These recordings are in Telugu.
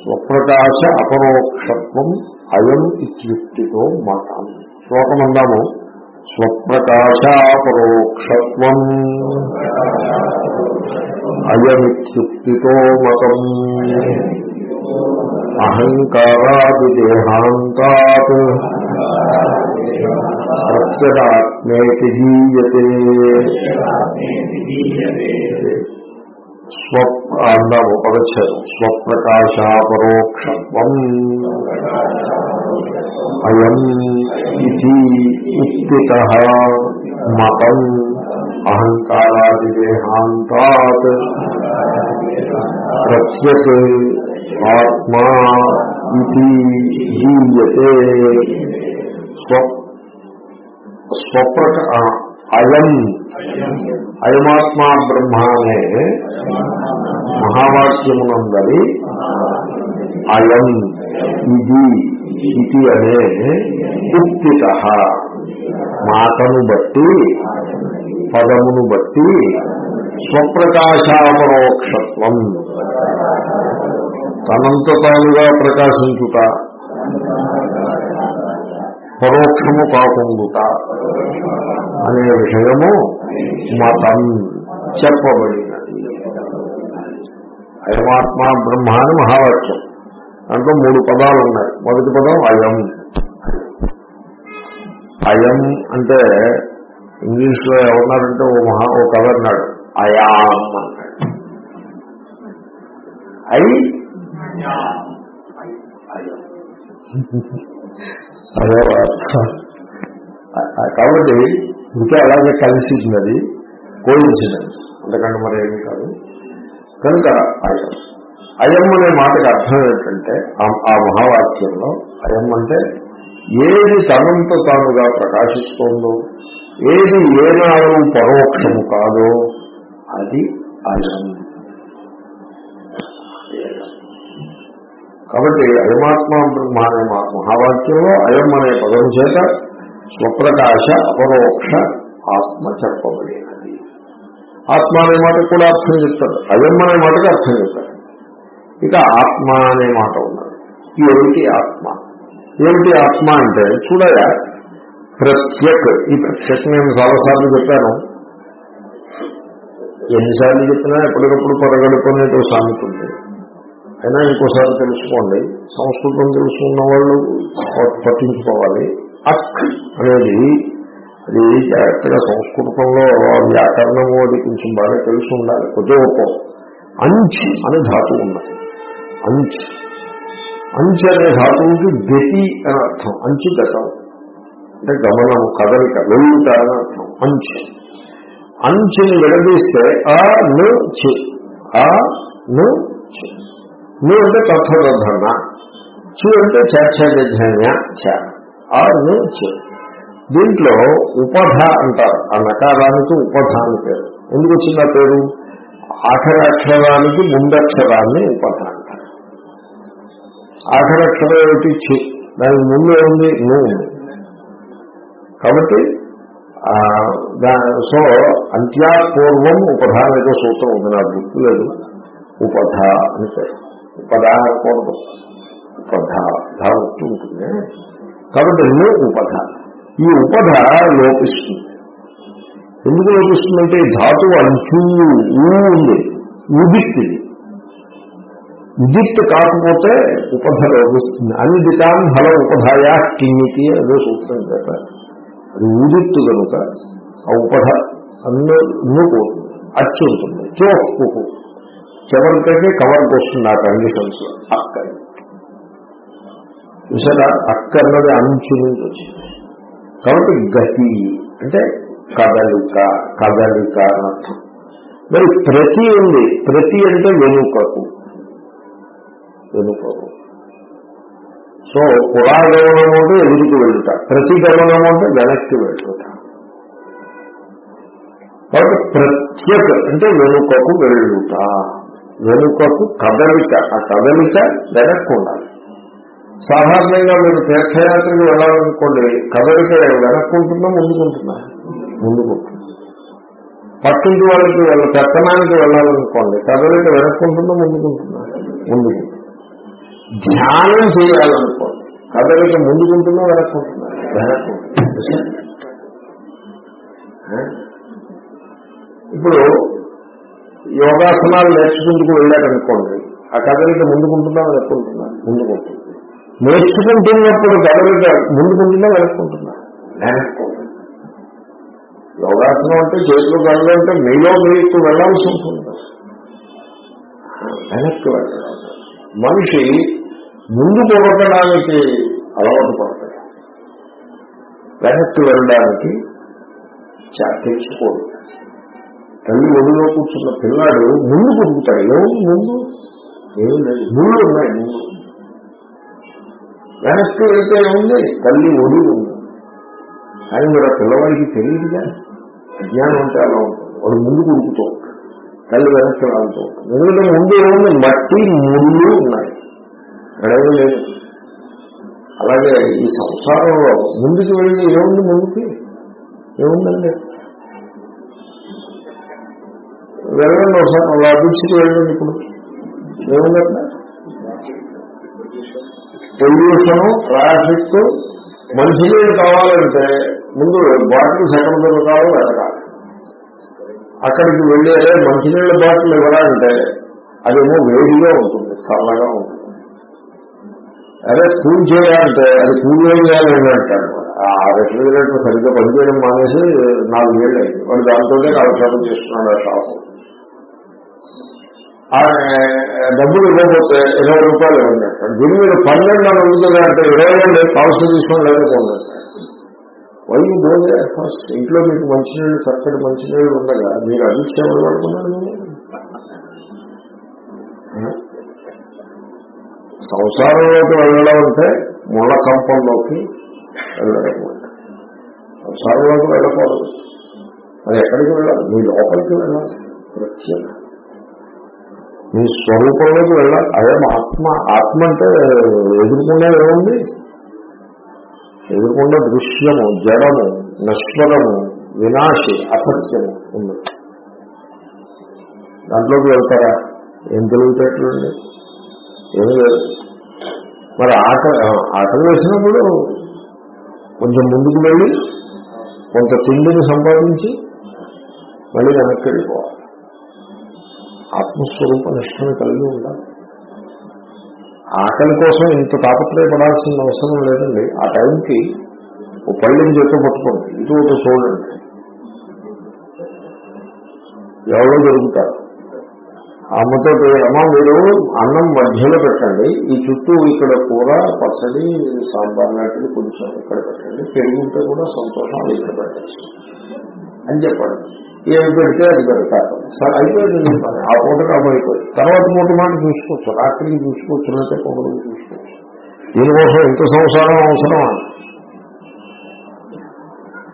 స్వప్రకాశ అపరోక్షత్వం అయం ఇత్యుక్తితో మాట శ్లోకం అందాము. స్వప్రకాశాపరోక్షత్వం అయమిత్యుక్తితో మతం. అహంకారాదిదేహాంతాత్ ప్రత్యగాత్మేతి జీయతే. స్వ అందాము స్వప్రకాశాపరోక్షత్వం. అయం ఇది ఉక్తిత మతం అహంకారాదిదేహాంతాత్. ప్రత్యక్ ఆత్మా ఇది జీయతే స్వ స్వప్రక అయం అయమాత్మా బ్రహ్మ అనే మహావాక్యమునందరి అయం ఇది ఇది అనే ఉక్తిత. మాటను బట్టి పదమును బట్టి స్వప్రకాశాపరోక్షత్వం. తనంత తానుగా ప్రకాశించుట. పరోక్షము కాకుండుట అనే విషయము మతం చెప్పబడినది. అయమాత్మ బ్రహ్మ అని మహావాక్యం. దాంట్లో మూడు పదాలు ఉన్నాయి. మొదటి పదం అయం. అయం అంటే ఇంగ్లీష్లో ఏమన్నారంటే ఓ మహా ఓ కథ అన్నాడు. అయాం అన్నాడు. ఐ? అయం. కాబట్టి ఇంకా అలాగే కలిసింది అది. కోయిన్సిడెన్స్ అంతకంటే మరి ఏమీ కాదు. కనుక అయం. అయం అనే మాటకి అర్థం ఏంటంటే ఆ మహావాక్యంలో అయం అంటే ఏది తనంత తానుగా ప్రకాశిస్తోందో ఏది ఏనాడు పరోక్షము కాదో అది అయం. కాబట్టి అయమాత్మ బ్రహ్మ మహావాక్యంలో అయం అనే పదం చేత స్వప్రకాశ అపరోక్ష ఆత్మ చెప్పబడినది. ఆత్మ అనే మాటకు కూడా అర్థం చెప్తాడు అయం అనే మాటకు అర్థం చెప్తాడు ఇక ఆత్మ అనే మాట ఉన్నది. ఏమిటి ఆత్మ? ఏమిటి ఆత్మ అంటే చూడగా ప్రత్యక్. ఈ ప్రత్యక్ నేను చాలాసార్లు చెప్పాను. ఎన్నిసార్లు చెప్పినా ఎప్పటికప్పుడు పొరగడుకునేటో సామెత ఉంది అయినా ఇంకోసారి తెలుసుకోండి. సంస్కృతం తెలుసుకున్న వాళ్ళు పట్టించుకోవాలి. అక్ అనేది అది జాగ్రత్తగా సంస్కృతంలో వ్యాకరణము అది కొంచెం బాగా తెలిసి ఉండాలి. కొద్ది గొప్ప అంచ్ అనే ధాతువు ఉన్నది. అంచ్. అంచ్ అనే ధాతువుకి గతి అని అర్థం. అంచు గతం. అంటే గమనము కదలిక వెళ్ళుట అని అర్థం. అంచ్. అంచుని విడదీస్తే ఆ ను చి. ఆ ను చి. ను అంటే తత్వబోధన చు అంటే చర్చజన్య చ. ఆ ను చి. దీంట్లో ఉపధ అంటారు. ఆ నకారానికి ఉపధ అని పేరు. ఎందుకు వచ్చింది ఆ పేరు? ఆఖరాక్షరానికి ముందక్షరాన్ని ఉపధ అంటారు. ఆఖరాక్షరం ఏమిటి? చి. దానికి ముందు ఏముంది? ను కాబట్టి సో అంత్యాపూర్వం ఉపధ అనేదో సూత్రం ఉంది. నాకు గుర్తులేదు. ఉపధ అని పేరు. ఉపధ అనకూడదు ఉపధ ధ వస్తూ ఉంటుంది. కాబట్టి ను ఉపధ. ఈ ఉపధ లోపిస్తుంది. ఎందుకు లోపిస్తుందంటే ధాతు అంచు ఊ ఉంది. ఉదిక్తి ఉదిక్త్ కాకపోతే ఉపధ లోపిస్తుంది. అనిదితాం ఫల ఉపధాయా కిన్నికి అదే సూత్రం చెప్పారు అది ఉదిత్తు కనుక ఆ ఉపధ అన్ను పోతుంది అచ్చు ఉంటుంది చోక్కు చివరికైతే కవర్కి వస్తుంది ఆ కండిషన్స్? లో అక్క చూసారా? అక్క అన్నది అంచు నుంచి వచ్చింది కాబట్టి గతి అంటే కదలిక కదలిక అని అర్థం. మరి ప్రతి ఉంది. ప్రతి అంటే వెనుకకు. వెనుకకు. సో పురాగమనం అంటే ఎదురుకు వెళ్ళుట ప్రతి గమనం అంటే వెనక్కి వెళ్ళుట కాబట్టి ప్రత్యేక అంటే వెనుకకు వెళ్ళుట వెనుకకు కదలిక ఆ కదలిక వెనక్కు ఉండాలి సాధారణంగా మీరు తీర్థయాత్రకు వెళ్ళాలనుకోండి కదలిక వెనక్కు ఉంటుందా ముందుకుంటుందా? ముందుకుంటుంది. పక్కింటి వాళ్ళకి వెళ్ళ పెత్తనానికి వెళ్ళాలనుకోండి కదలిక వెనక్కు ఉంటుందా ముందుకుంటుందా. ముందుకు ధ్యానం చేయాలనుకోండి కదలిక ముందుకుంటుందో వెనక్కుంటుందా? వెనక్కుంటుంది. ఇప్పుడు యోగాసనాలు నేర్చుకుంటూ వెళ్ళారనుకోండి ఆ కదలిక ముందుకుంటుందా వెనక్కుంటుందా? ముందుకుంటుంది. నేర్చుకుంటున్నప్పుడు కదలిక ముందుకుంటుందా వెనక్కుంటుందా? వెనక్కుంటుంది. యోగాసనం అంటే చేతులు కళ్ళు అంటే మీలో మీకు వెళ్ళాల్సి ఉంటుంది. వెనక్కి వెళ్ళడం. మనిషి ముందు పొగట్టడానికి అలవాటు పడతాడు. వెనక్కి వెళ్ళడానికి చా- తెచ్చుకోడు తల్లి ఒడిలో కూర్చున్న పిల్లాడు ముందు కొడుకుతాడు ఏముంది ముందు ఏమి లేదు. ముళ్ళు ఉన్నాయి. ముందు వెనక్కి వెళ్తే ఏముంది? తల్లి ఒడి ఉంది. కానీ మీరు ఆ పిల్లవాడికి తెలియదుగా? అజ్ఞానం అంటే అలా ఉంటుంది. వాడు ముందు కొడుకుతూ ఉంటాడు. తల్లి వెనక్కి రాలుతూ ఉంటుంది ఎందుకంటే ముందు ఏముంది? మట్టి ముళ్ళు ఉన్నాయి. అక్కడేమీ లేదు. అలాగే ఈ సంసారంలో ముందుకు వెళ్ళి ఏముంది? ముందుకి ఏముందండి? వెళ్ళండి ఒకసారి అలా బీచ్కి వెళ్ళండి ఇప్పుడు? ఏముందంటే పొల్యూషన్ ట్రాఫిక్ మంచినీళ్ళు కావాలంటే ముందు బాటిల్ సెకండ్ కావాలి వెతకాలి అక్కడికి వెళ్ళేదే మంచినీళ్ళ బాటిల్ ఇవ్వాలంటే అదేమో వేడిగా ఉంటుంది చల్లగా ఉంటుంది. అదే కూల్ చేయాలంటే అది కూల్ చేయాలి అంటాడు ఆ రెఫ్రిజిరేటర్ సరిగ్గా పనిచేయడం మానేసి నాలుగు నాలుగేళ్ళు అయింది. వాడు దాంతోనే కాలక్షేపం చేస్తున్నాడు ఆ షాపు. డబ్బులు ఇవ్వకపోతే ఇరవై రూపాయలు ఇవ్వండి. అంటాడు దీని మీద పన్నెండు అని అడుగుతుంది అంటే ఇరవై రెండు కావలసి తీసుకొని లేకపోండి వై గోదే ఫస్ట్ ఇంట్లో మీకు మంచినీళ్ళు చక్కటి మంచినీళ్ళు ఉండగా మీరు అభిక్షేమం పడుకున్నారు సంసారంలోకి వెళ్ళడం అంటే ముళ్ళ కంపంలోకి వెళ్ళడం సంసారంలోకి వెళ్ళకూడదు. అది ఎక్కడికి వెళ్ళాలి? మీ లోపలికి వెళ్ళాలి. ప్రత్యేక మీ స్వరూపంలోకి వెళ్ళాలి అదే ఆత్మ ఆత్మ అంటే ఎదుర్కొండే ఏముంది? ఎదుర్కొండే దృశ్యము జడము నశ్వరము వినాశి అసత్యము ఉంది. దాంట్లోకి వెళ్తారా? ఏం తెలివితేటలండి? ఏం లేదు. మరి ఆట ఆటలు వేసినప్పుడు కొంచెం ముందుకు వెళ్ళి కొంత తిండిని సంపాదించి మళ్ళీ వెనక్కి వెళ్ళిపోవాలి. ఆత్మస్వరూప నిష్టను కలిగి ఉండాలి. ఆకలి కోసం ఇంత తాపత్రయపడాల్సిన అవసరం లేదండి. ఆ టైంకి ఓ పళ్ళని చేత పట్టుకోండి. ఇది ఒక చూడండి. ఎవరో దొరుకుతారు. అమ్మతో అమ్మ మీరు అన్నం మధ్యలో పెట్టండి. ఈ చుట్టూ ఇక్కడ కూర పచ్చడి సాంబార్ లాంటిది కొంచెం ఇక్కడ పెట్టండి. పెరుగుంటే కూడా సంతోషం అది ఇక్కడ పెట్టండి అని చెప్పండి. ఏమి పెడితే అది పెడతారు. సరే అయిపోయింది పని ఆ పూట అయిపోయింది. తర్వాత పూట మాట చూసుకోవచ్చు. రాత్రికి చూసుకోవచ్చు? లేకపోతే పొగలు చూసుకోవచ్చు? దీనికోసం ఇంత సంసారం అవసరమా?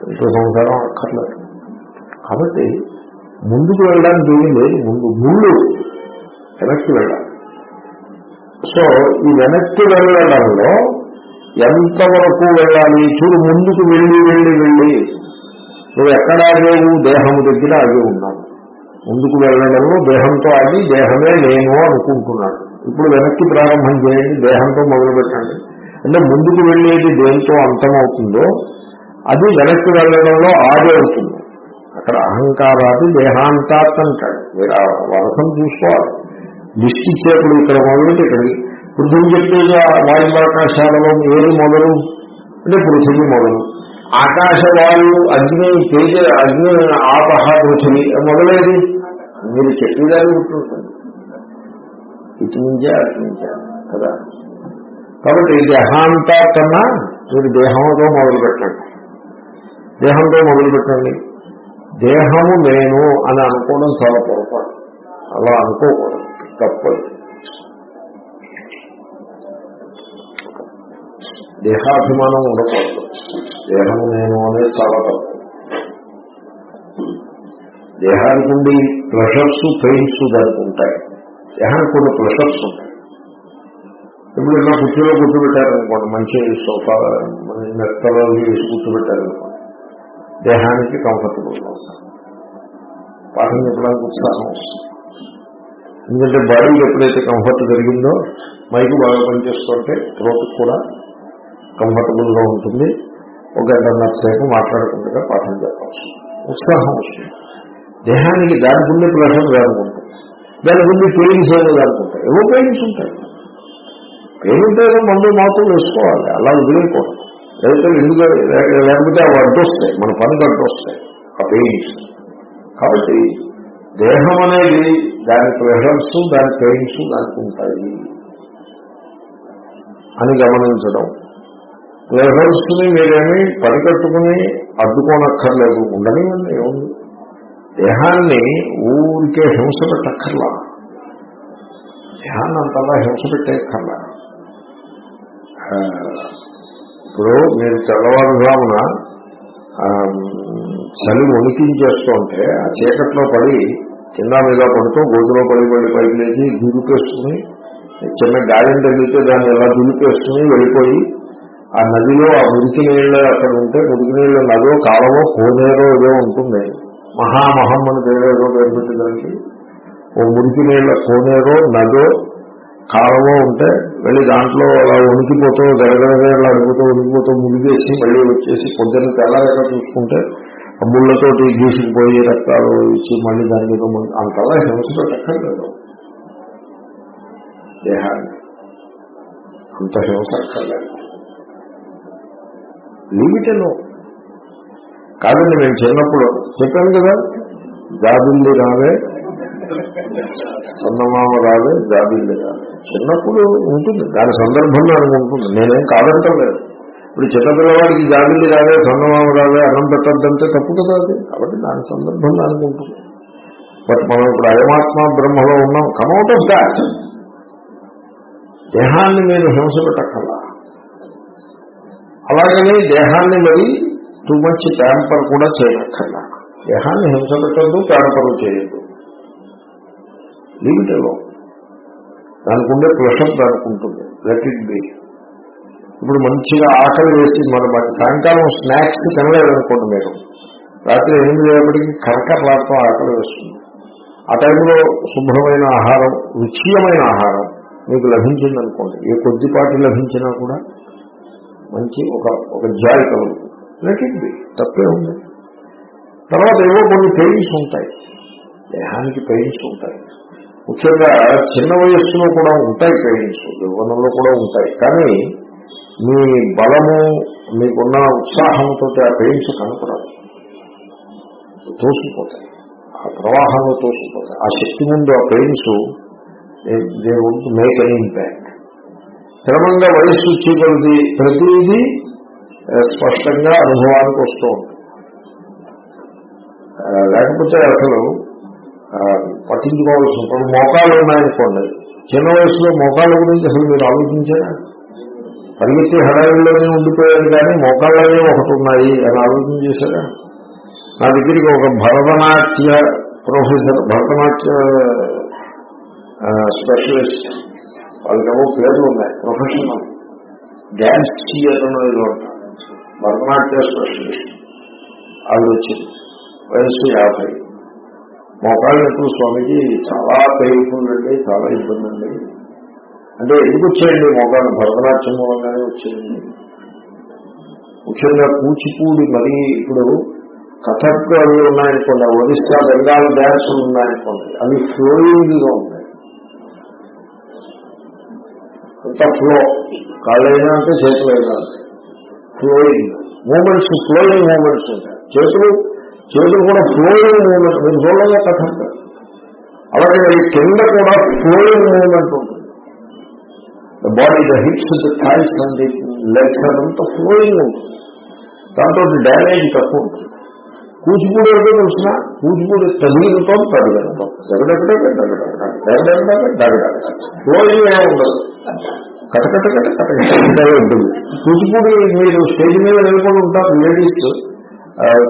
ఇంత సంసారం అక్కర్లేదు. కాబట్టి ముందుకు వెళ్ళడానికి ఏమీ లేదు. ముందు ముళ్ళు వెనక్కి వెళ్ళాలి. సో ఈ వెనక్కి వెళ్ళడంలో ఎంతవరకు వెళ్ళాలి? చూడు ముందుకు వెళ్ళి వెళ్ళి వెళ్ళి. నువ్వు ఎక్కడ ఆగేవు దేహము దగ్గర ఆగి ఉన్నావు. ముందుకు వెళ్ళడంలో దేహంతో ఆగి దేహమే నేను అనుకుంటున్నాను ఇప్పుడు వెనక్కి ప్రారంభం చేయండి దేహంతో మొదలు పెట్టండి. అంటే ముందుకు వెళ్ళేది దేంతో అంతమవుతుందో అది వెనక్కి వెళ్ళడంలో ఆది అవుతుంది. అక్కడ అహంకారాది దేహాంతాత్ అంటాడు మీరు ఆ వరసను చూసుకోవాలి. లిస్ట్ ఇచ్చేప్పుడు ఇక్కడ మొదలు ఇక్కడికి పృథివీ చెప్తే వాయుమాకాశాలలో ఏది మొదలు? అంటే పృథివీ మొదలు. ఆకాశవాయువు అగ్ని తేజ అగ్ని ఆపహ పృథివీ మొదలైది మీరు చెప్పేదాన్ని ఉంటుంటుంది ఇటు నుంచే అటు నుంచే కదా? కాబట్టి దేహాంత కన్నా మీరు దేహంతో మొదలు పెట్టండి. దేహంతో మొదలు పెట్టండి. దేహము నేను అని అనుకోవడం చాలా పొరపాటు. అలా అనుకోకూడదు. తప్పదు. దేహాభిమానం ఉండకూడదు. దేహం నేను అనేది చాలా తప్పు. దేహానికి ఉండి ప్రెషర్స్ పెయిన్స్ దానికి ఉంటాయి. దేహానికి కొన్ని ప్రెషర్స్ ఉంటాయి. ఇప్పుడు ఇలా కుర్చీలో కూర్చోబెట్టారనుకోండి మంచి సోఫా మెత్తలో వేసి కూర్చోబెట్టారనుకోండి దేహానికి కంఫర్టబుల్గా ఉంటాం పాఠం చెప్పడానికి ఉత్సాహం ఎందుకంటే బాడీకి ఎప్పుడైతే కంఫర్ట్ జరిగిందో మైకు బాగా పనిచేస్తుంటే థ్రోట్ కూడా కంఫర్టబుల్గా ఉంటుంది. ఒక గంటన్నర సేపు మాట్లాడుకుంటుగా పాఠం చెప్పచ్చు. ఉత్సాహం వస్తుంది. దేహానికి దానికి ఉండే ప్రెషర్ దానికి ఉంటుంది దానికి ఉండే పెయిన్స్ ఏమో దానికి ఉంటాయి ఏవో పెయిన్స్ ఉంటాయి. పెయిన్ ఉంటే ఏదో మందు మాత్రం వేసుకోవాలి. అలా వదిలేయకూడదు. లేకపోతే ఎందుకంటే లేకపోతే అవి అడ్డొస్తాయి. మన పనికి అడ్డొస్తాయి. ఆ పెయిన్స్ కాబట్టి దేహం అనేది దాని ప్రెషర్స్ దాని పెయిన్స్ దానికి ఉంటాయి. అని గమనించడం ప్రెషర్స్ని మీరేమి పరికట్టుకుని అడ్డుకోనక్కర్లేదు. ఉండనివ్వండి ఏముంది? దేహాన్ని ఊరికే హింస పెట్టక్కర్లా? దేహాన్ని అంతలా హింస పెట్టేక్కర్లా? ఇప్పుడు మీరు తెల్లవారుజామున చలి వణికించేస్తూ ఉంటే ఆ చీకట్లో పడి కింద మీద పడుతూ గోతులో పడి పడి పైకి లేచి దులిపేసుకుని చిన్న గాయం తగిలితే దాన్ని ఎలా దులిపేసుకుని వెళ్ళిపోయి ఆ నదిలో ఆ మురికి నీళ్ళు అక్కడ ఉంటే మురికి నీళ్ళు నదో కాలవో కోనేరో ఏదో ఉంటుంది. మహామహం అని పేరు ఏదో పేరు పెట్టడానికి ఓ మురికి నీళ్ళ కోనేరో నదో కాలమో ఉంటే వెళ్ళి దాంట్లో అలా ఉనికిపోతూ గడగడగా అడుగుతూ ఉనికిపోతూ మునిగేసి మళ్ళీ వచ్చేసి పొద్దున్న తెల్లగా చూసుకుంటే ఆ ముళ్ళతోటి గీసుకుపోయి రక్తాలు ఇచ్చి మళ్ళీ దానికి ఏదో అంతలా హింస పెట్టక్కర్లేదు దేహాన్ని అంత హింస అక్కర్లేదు. లిమిటెలో కాదండి నేను చిన్నప్పుడు చెప్పాను కదా జాబిల్లి రావే చందమామ రావే జాబిల్లి రావే. చిన్నప్పుడు ఉంటుంది దాని సందర్భం దానికి ఉంటుంది. నేనేం కాదంటం లేదు ఇప్పుడు చిన్నపిల్లవాడికి జాబిల్లి రావే చందమామ రావే అన్నం పెట్టద్దంటే తప్పు కదా అది. కాబట్టి దాని సందర్భం దానికి ఉంటుంది. బట్ మనం ఇప్పుడు అయమాత్మ బ్రహ్మలో ఉన్నాం. కమౌట్ ఆఫ్ దాట్ దేహాన్ని మీరు హింస పెట్టక్కర్లా. అలాగనే దేహాన్ని మరి టూ మచ్ ట్యాంపర్ కూడా చేయక్కర్లా. దేహాన్ని హింస పెట్టద్దు ట్యాంపర్ చేయొద్దు. లిమిటలో దానికి ఉండే ప్రెషర్ దానికి ఉంటుంది లెట్ ఇట్ బి ఇప్పుడు మంచిగా ఆకలి వేసి మన సాయంకాలం స్నాక్స్ తినలేదనుకోండి మీరు. రాత్రి ఎనిమిది అయ్యేప్పటికీ కరకరలాడుతూ ఆకలి వేస్తుంది. ఆ టైంలో శుభ్రమైన ఆహారం రుచియమైన ఆహారం మీకు లభించిందనుకోండి. ఏ కొద్దిపాటి లభించినా కూడా మంచి ఒక ఒక జాయ్ కలుగుతుంది లెట్ ఇట్ బి తప్పే ఉంది. తర్వాత ఏవో కొన్ని పెయిన్స్ ఉంటాయి. దేహానికి పెయిన్స్ ఉంటాయి. ముఖ్యంగా చిన్న వయస్సులో కూడా ఉంటాయి పెయిన్స్ యవ్వనంలో కూడా ఉంటాయి. కానీ మీ బలము మీకున్న ఉత్సాహంతో ఆ పెయిన్స్ కనపడదు తోసిపోతాయి. ఆ ప్రవాహంలో తోసిపోతాయి. ఆ శక్తి ముందు ఆ pains they would make an impact క్రమంగా వయస్సు వచ్చే కొద్ది ప్రతిదీ స్పష్టంగా అనుభవానికి వస్తూ ఉంటుంది లేకపోతే అసలు పట్టించుకోవాల్సి ఉంటుంది మోకాలు ఉన్నాయనుకోండి. చిన్న వయసులో మోకాళ్ళ గురించి అసలు మీరు ఆలోచించారా? పరిగెత్తి హడావిల్లోనే ఉండిపోయారు కానీ మోకాళ్ళనే ఒకటి ఉన్నాయి అని ఆలోచన చేశారా? నా దగ్గరికి ఒక భరతనాట్య ప్రొఫెసర్ భరతనాట్య స్పెషలిస్ట్ వాళ్ళకేమో పేర్లు ఉన్నాయి ప్రొఫెషనల్ డ్యాన్స్ థియర్ అనేది ఉంటారు భరతనాట్య స్పెషలిస్ట్ ఆవిడ వచ్చింది వయస్సు యాభై. మోకాళ్ళు ఎప్పుడు స్వామికి చాలా పెయిన్ఫుల్ అండి చాలా ఇబ్బంది అండి. అంటే ఎందుకు వచ్చాయండి మోకాళ్ళు? భరతనాట్యం మూలంగానే వచ్చింది ముఖ్యంగా కూచిపూడి మరీ ఇప్పుడు కథక్ అవి ఉన్నాయనుకోండి ఒరిస్సా బెంగాల్ డ్యాన్సులు ఉన్నాయనుకోండి అవి ఫ్లోయింగ్గా ఉన్నాయి. అంత ఫ్లో కాళ్ళైనా అంటే చేతులైనా అంటే ఫ్లోయింగ్ మూమెంట్స్ ఫ్లోయింగ్ మూమెంట్స్ ఉంటాయి. చేతులు చేతులు కూడా ఫ్లోయింగ్ మూమెంట్ మీరు చూడగా కథ అలాగే ఈ కింద కూడా ఫ్లోయింగ్ మూమెంట్ ఉంటుంది. The body the hips the thighs and the legs అదంతా ఫ్లోయింగ్ ఉంటుంది. దాంతో డ్యామేజ్ తక్కువ ఉంటుంది. కూచిపూడి అంటే తెలిసిన కూచిపూడి తగిలితో తగ్గడంతో దగ్గడెక్కడే దగ్గడెక్కడే ఫ్లోయింగ్ ఏమి ఉండదు కటకట కటకటే ఉంటుంది కూచిపూడి మీరు స్టేజ్ మీద నిలబడి ఉంటారు లేడీస్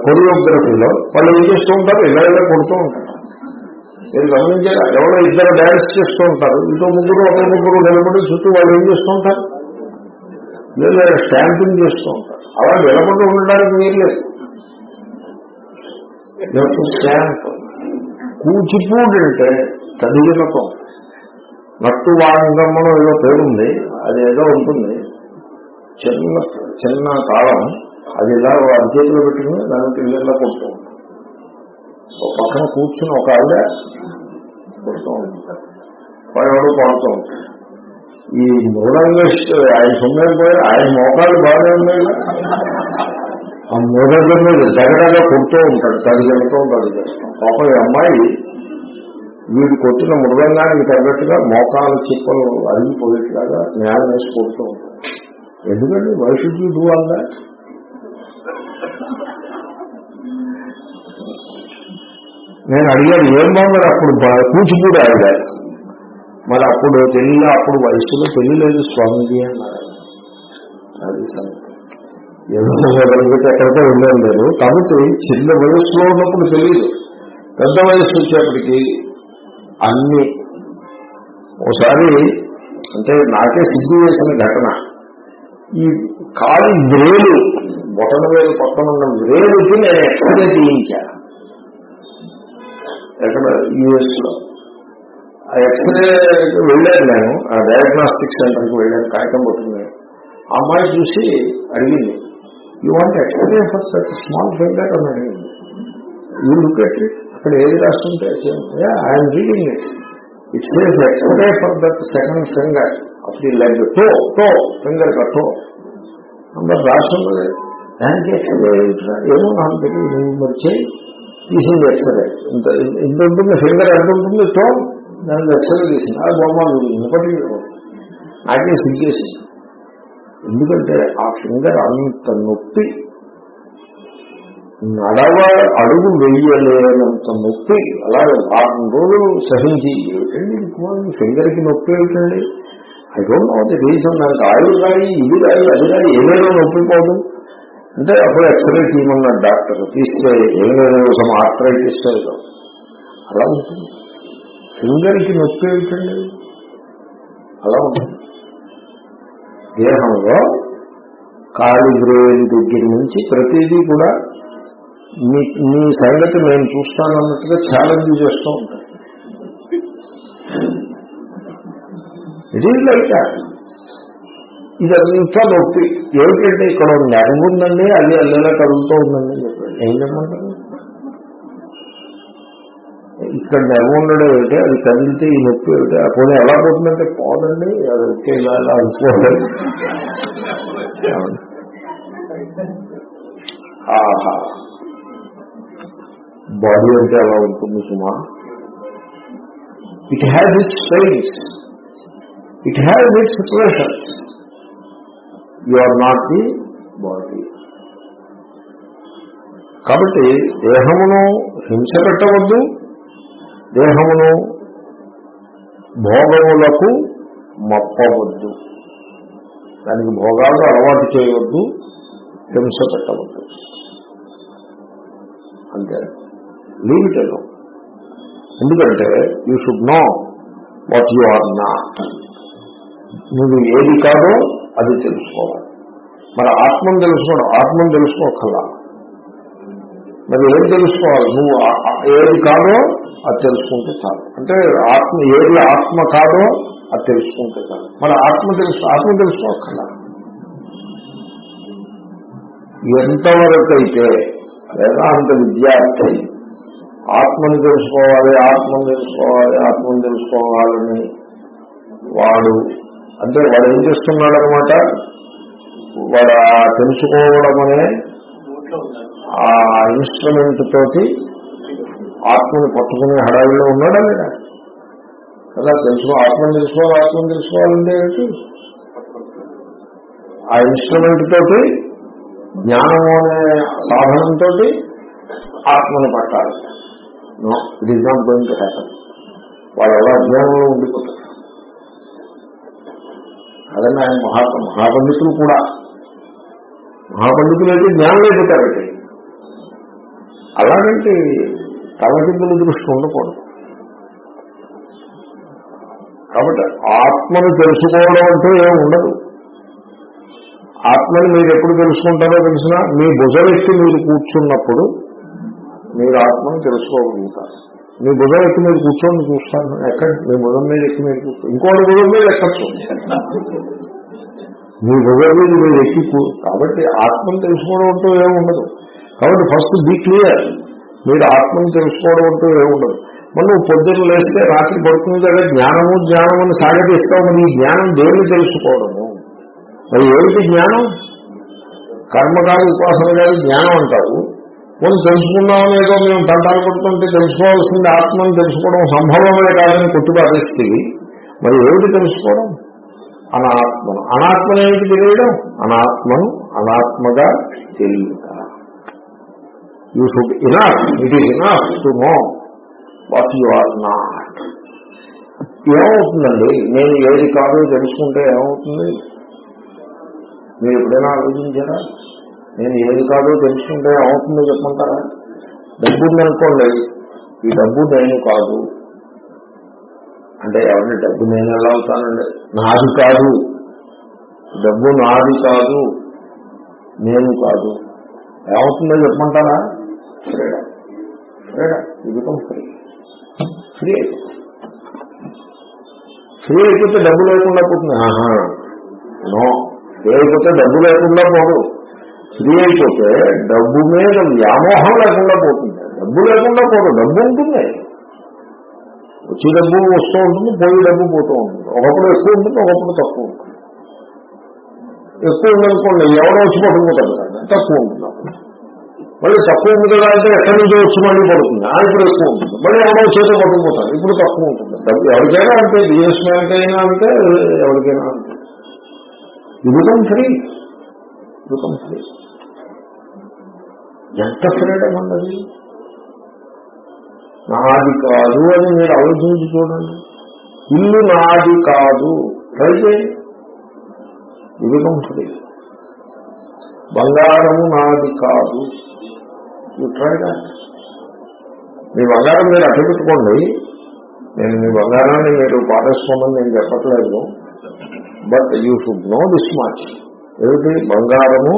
కొరియోగ్రఫీలో వాళ్ళు ఏం చేస్తూ ఉంటారు ఇలా ఇలా కొడుతూ ఉంటారు మీరు గమనించారా ఎవరో ఇద్దరు డ్యాన్స్ చేస్తూ ఉంటారు ఇంకో ముగ్గురు ఒక ముగ్గురు నిలబడి చుట్టూ వాళ్ళు ఏం చేస్తూ ఉంటారు లేదా స్టాంపింగ్ చేస్తూ ఉంటారు అలా నిలబడి ఉండడానికి లేదు స్టాంప్ కూచిపూడి అంటే కదిలినతో నట్టు వాంగమ్మను ఏదో పేరుంది అది ఏదో ఉంటుంది. చిన్న చిన్న కాలం అది ఇలా వారి చేతిలో పెట్టుకుని దాని ఇళ్ళ కొడుతూ ఉంటుంది ఒక పక్కన కూర్చుని ఒక ఆవిడ కొడుతూ ఉంటుంది వాడు కొడుతూ ఉంటాడు. ఈ మృదంగస్ట్ ఆయన సొమ్మేం పోయి ఆయన మోకాలు బాగానే ఉన్నాయి ఆ మృదంగం మీద జగడగా కొడుతూ ఉంటాడు తడిగలుతూ ఉంటాడు పాప ఈ అమ్మాయి వీడు కొట్టిన మృదంగానికి తగ్గట్టుగా మోకాల చిప్పలు అరిగిపోయేట్లాగా నేల వేసి కొడుతూ ఉంటాడు. ఎందుకండి వైషుద్ధి దూవాలా నేను అడిగాను ఏం బాగుంది అప్పుడు? కూచిపూడి అడిగారు మరి అప్పుడు పెళ్ళి అప్పుడు వయసులో పెళ్ళి లేదు స్వామిజీ అన్నారు. అది సంగతి. ఏదో కలిగితే ఎక్కడికో వెళ్ళాను లేదు కాబట్టి చిన్న వయస్సులో ఉన్నప్పుడు తెలియదు. పెద్ద వయసు వచ్చేప్పటికీ అన్ని ఒకసారి అంటే నాకే సిద్ధి చేసిన ఘటన. ఈ కాలి వేలు బొటన వేలు పక్కన ఉన్న వేలుకి నేను ఎక్స్రే తీయించా ఎక్కడ? యూఎస్లో. ఆ ఎక్స్రే వెళ్ళాను నేను. ఆ డయాగ్నాస్టిక్ సెంటర్కి వెళ్ళాను. కాగితం పట్టుకుని. ఆ అమ్మాయి చూసి అడిగింది you want x-ray for such small finger అన్నాడు యూ లుక్ ఎట్ ఇట్ అక్కడ ఏది రాస్తుంటే I'm reading it it says x-ray for that second finger of the leg toe toe finger కా టో అందరు రాస్తున్నది దానికి ఎక్స్రే ఏమో నాకు తెలియదు. మరి చేయి తీసింది ఎక్స్రే ఇంత ఇంత ఉంటుంది ఫింగర్ ఎంత ఉంటుంది టో దానికి ఎక్స్రే తీసింది. అది బొమ్మ ఇప్పటికీ నాకే సిగ్గేసింది ఎందుకంటే ఆ ఫింగర్ అంత నొప్పి నడవ అడుగు వెయ్యలేనంత నొప్పి అలాగే వారం రోజులు సహించి ఏమిటండి ఫింగర్కి నొప్పి ఏమిటండి? I don't know the reason దానికి ఆయుల్ రాయి ఇది రాయి అది రాయి ఏమైనా నొప్పి పోదు. అంటే అప్పుడు ఎక్స్రే తీయమన్నాడు డాక్టర్ తీస్తే ఏమైనా కోసం ఆర్థరైటిస్ అలా ఉంటుంది. ఫింగర్కి నొప్పి ఏమిటండి? అలా ఉంటుంది. దేహంలో కాలి బ్రేలు దగ్గర నుంచి ప్రతిదీ కూడా మీ మీ సంగతి నేను చూస్తానన్నట్టుగా ఛాలెంజ్ చేస్తూ ఉంటాను ఇది ఈజ్ లైక్ ఇదంతా నొప్పి. ఏమిటంటే ఇక్కడ నెరవు అల్లి అల్లెలా అల్లేలా కదులుతూ ఉందండి అని చెప్పాడు. ఏం చెప్పమంటారు? ఇక్కడ నెరవు ఉండడం ఏమిటి? అది కదిలితే ఈ నొప్పి ఏమిటి? ఆ పోనీ ఎలా పోతుందంటే పోదండి అది ఒకే ఇలా ఇలా అనుకోవాలి ఆహా. బాడీ అంటే అలా ఉంటుంది సుమా? It has its pains it has its pressures you are not the body కాబట్టి దేహమును హింస పెట్టవద్దు దేహమును భోగములకు మప్పవద్దు. దానికి భోగాలు అలవాటు చేయవద్దు హింస పెట్టవద్దు. అంతే. లీవ్ ఎందుకంటే you should know what you are not నువ్వు ఏది కాదో అది తెలుసుకోవాలి. మరి ఆత్మను తెలుసుకోవడం ఆత్మను తెలుసుకోకల్లా మరి ఏం తెలుసుకోవాలి? నువ్వు ఏది కాదో అది తెలుసుకుంటే చాలు. అంటే ఆత్మ ఏది ఆత్మ కాదో అది తెలుసుకుంటే చాలు. మరి ఆత్మ తెలుసు ఆత్మ తెలుసుకోకల్లా ఎంతవరకు అయితే వేదాంత విద్యార్థి ఆత్మను తెలుసుకోవాలి ఆత్మను తెలుసుకోవాలి ఆత్మను తెలుసుకోవాలని వాడు అంటే వాడు ఏం చేస్తున్నాడు అనమాట వాడు తెలుసుకోవడమనే తెలుసుకోవడం అనే ఆ ఇన్స్ట్రుమెంట్ తోటి ఆత్మని పట్టుకునే హడావిలో ఉన్నాడా లేదా? కదా తెలుసుకో ఆత్మని తెలుసుకోవాలి ఆత్మని తెలుసుకోవాలంటే ఏంటి? ఆ ఇన్స్ట్రుమెంట్ తోటి జ్ఞానము అనే సాధనంతో ఆత్మని పట్టాలి. No it is not going to happen వాళ్ళు ఎలా అజ్ఞానంలో ఉండిపోతారు అదన్నా ఆయన మహా మహాపండితులు కూడా. మహాపండితులు అయితే జ్ఞానం లేకపోతారండి అలాగంటే తలకిందుల దృష్టి ఉండకూడదు. కాబట్టి ఆత్మను తెలుసుకోవడం అంటూ ఏం ఉండదు. ఆత్మని మీరు ఎప్పుడు తెలుసుకుంటారో తెలిసినా మీ భుజమెత్తి మీరు కూర్చున్నప్పుడు మీరు ఆత్మను తెలుసుకోగలుగుతారు. మీ భుజం ఎక్కి మీరు కూర్చోండి చూస్తాను ఎక్కడ? మీ భుజం మీద ఎక్కి మీరు కూర్చో ఇంకోటి భుజం మీద ఎక్కచ్చు మీ భుజం మీద మీరు ఎక్కి కాబట్టి ఆత్మను తెలుసుకోవడం అంటూ ఏముండదు కాబట్టి ఫస్ట్ బీ క్లియర్ మీరు ఆత్మను తెలుసుకోవడం అంటూ ఏముండదు మళ్ళీ పొద్దున్న లేస్తే రాత్రి పడుతుంది కదా జ్ఞానము జ్ఞానం అని సాగతిస్తావు మరి ఈ జ్ఞానం దేన్ని తెలుసుకోవడము? మరి ఏమిటి జ్ఞానం? కర్మ కాదు ఉపాసన కాదు జ్ఞానం అంటావు మనం తెలుసుకుందామని ఏదో మేము తంటాలు కొడుతుంటే తెలుసుకోవాల్సింది ఆత్మను తెలుసుకోవడం సంభవమే కాదని కొట్టుబాటేస్తుంది మరి ఏమిటి తెలుసుకోవడం? అనాత్మను. అనాత్మను ఏమిటి తెలియడం? అనాత్మను అనాత్మగా తెలియక you should enough it is enough to know what you are not ఏమవుతుందండి? నేను ఏది కాదో తెలుసుకుంటే ఏమవుతుంది? మీరు ఎప్పుడైనా ఆలోచించారా? నేను ఏది కాదో తెలుసుకుంటే ఏమవుతుందో చెప్పమంటారా? డబ్బు ఉందనుకోండి ఈ డబ్బు నేను కాదు. అంటే ఎవరిని డబ్బు నేను ఎలా అవుతానండి? నాది కాదు. డబ్బు నాది కాదు. నేను కాదు. ఏమవుతుందో చెప్పమంటారా? ఫ్రీడమ్ ఫ్రీడమ్ ఇది ఫ్రీ ఫ్రీ ఫ్రీ అయిపోతే డబ్బు లేకుండా పోతుంది. ఆహా. నో ఫ్రీ అయిపోతే డబ్బు లేకుండా పోదు. ఫ్రీ అయిపోతే డబ్బు మీద వ్యామోహం లేకుండా పోతుంది. డబ్బు లేకుండా పోదు. డబ్బు ఉంటుంది. వచ్చే డబ్బు వస్తూ ఉంటుంది పోయి డబ్బు పోతూ ఉంటుంది. ఒకప్పుడు ఎక్కువ ఉంటుంది ఒకప్పుడు తక్కువ ఉంటుంది. ఎక్కువ ఉందనుకోండి ఎవరో వచ్చి పట్టుకుంటారు కదా తక్కువ ఉంటుంది. అప్పుడు. మళ్ళీ తక్కువ ఉంది కదా అంటే ఎక్కడి నుంచో వచ్చి మళ్ళీ పడుతుంది? ఆ ఇప్పుడు ఎక్కువ ఉంటుంది. మళ్ళీ ఎవరో చేత పట్టుకుపోతారు ఇప్పుడు తక్కువ ఉంటుంది. డబ్బు ఎవరికైనా అంటే బిఎస్ అయినా అంటే ఎవరికైనా అంటే యుగం ఫ్రీ యుగం ఫ్రీ ఎంత ఫ్రీడమ్ అన్నది నాది కాదు అని మీరు ఆలోచించి చూడండి. ఇల్లు నాది కాదు. ట్రై చేయండి ఫ్రీ బంగారము నాది కాదు. యూ మీ బంగారం మీరు అట్టు పెట్టుకోండి నేను మీ బంగారాన్ని మీరు పాటిస్తామని నేను చెప్పట్లేదు. But you should know this much ఏమిటి? బంగారము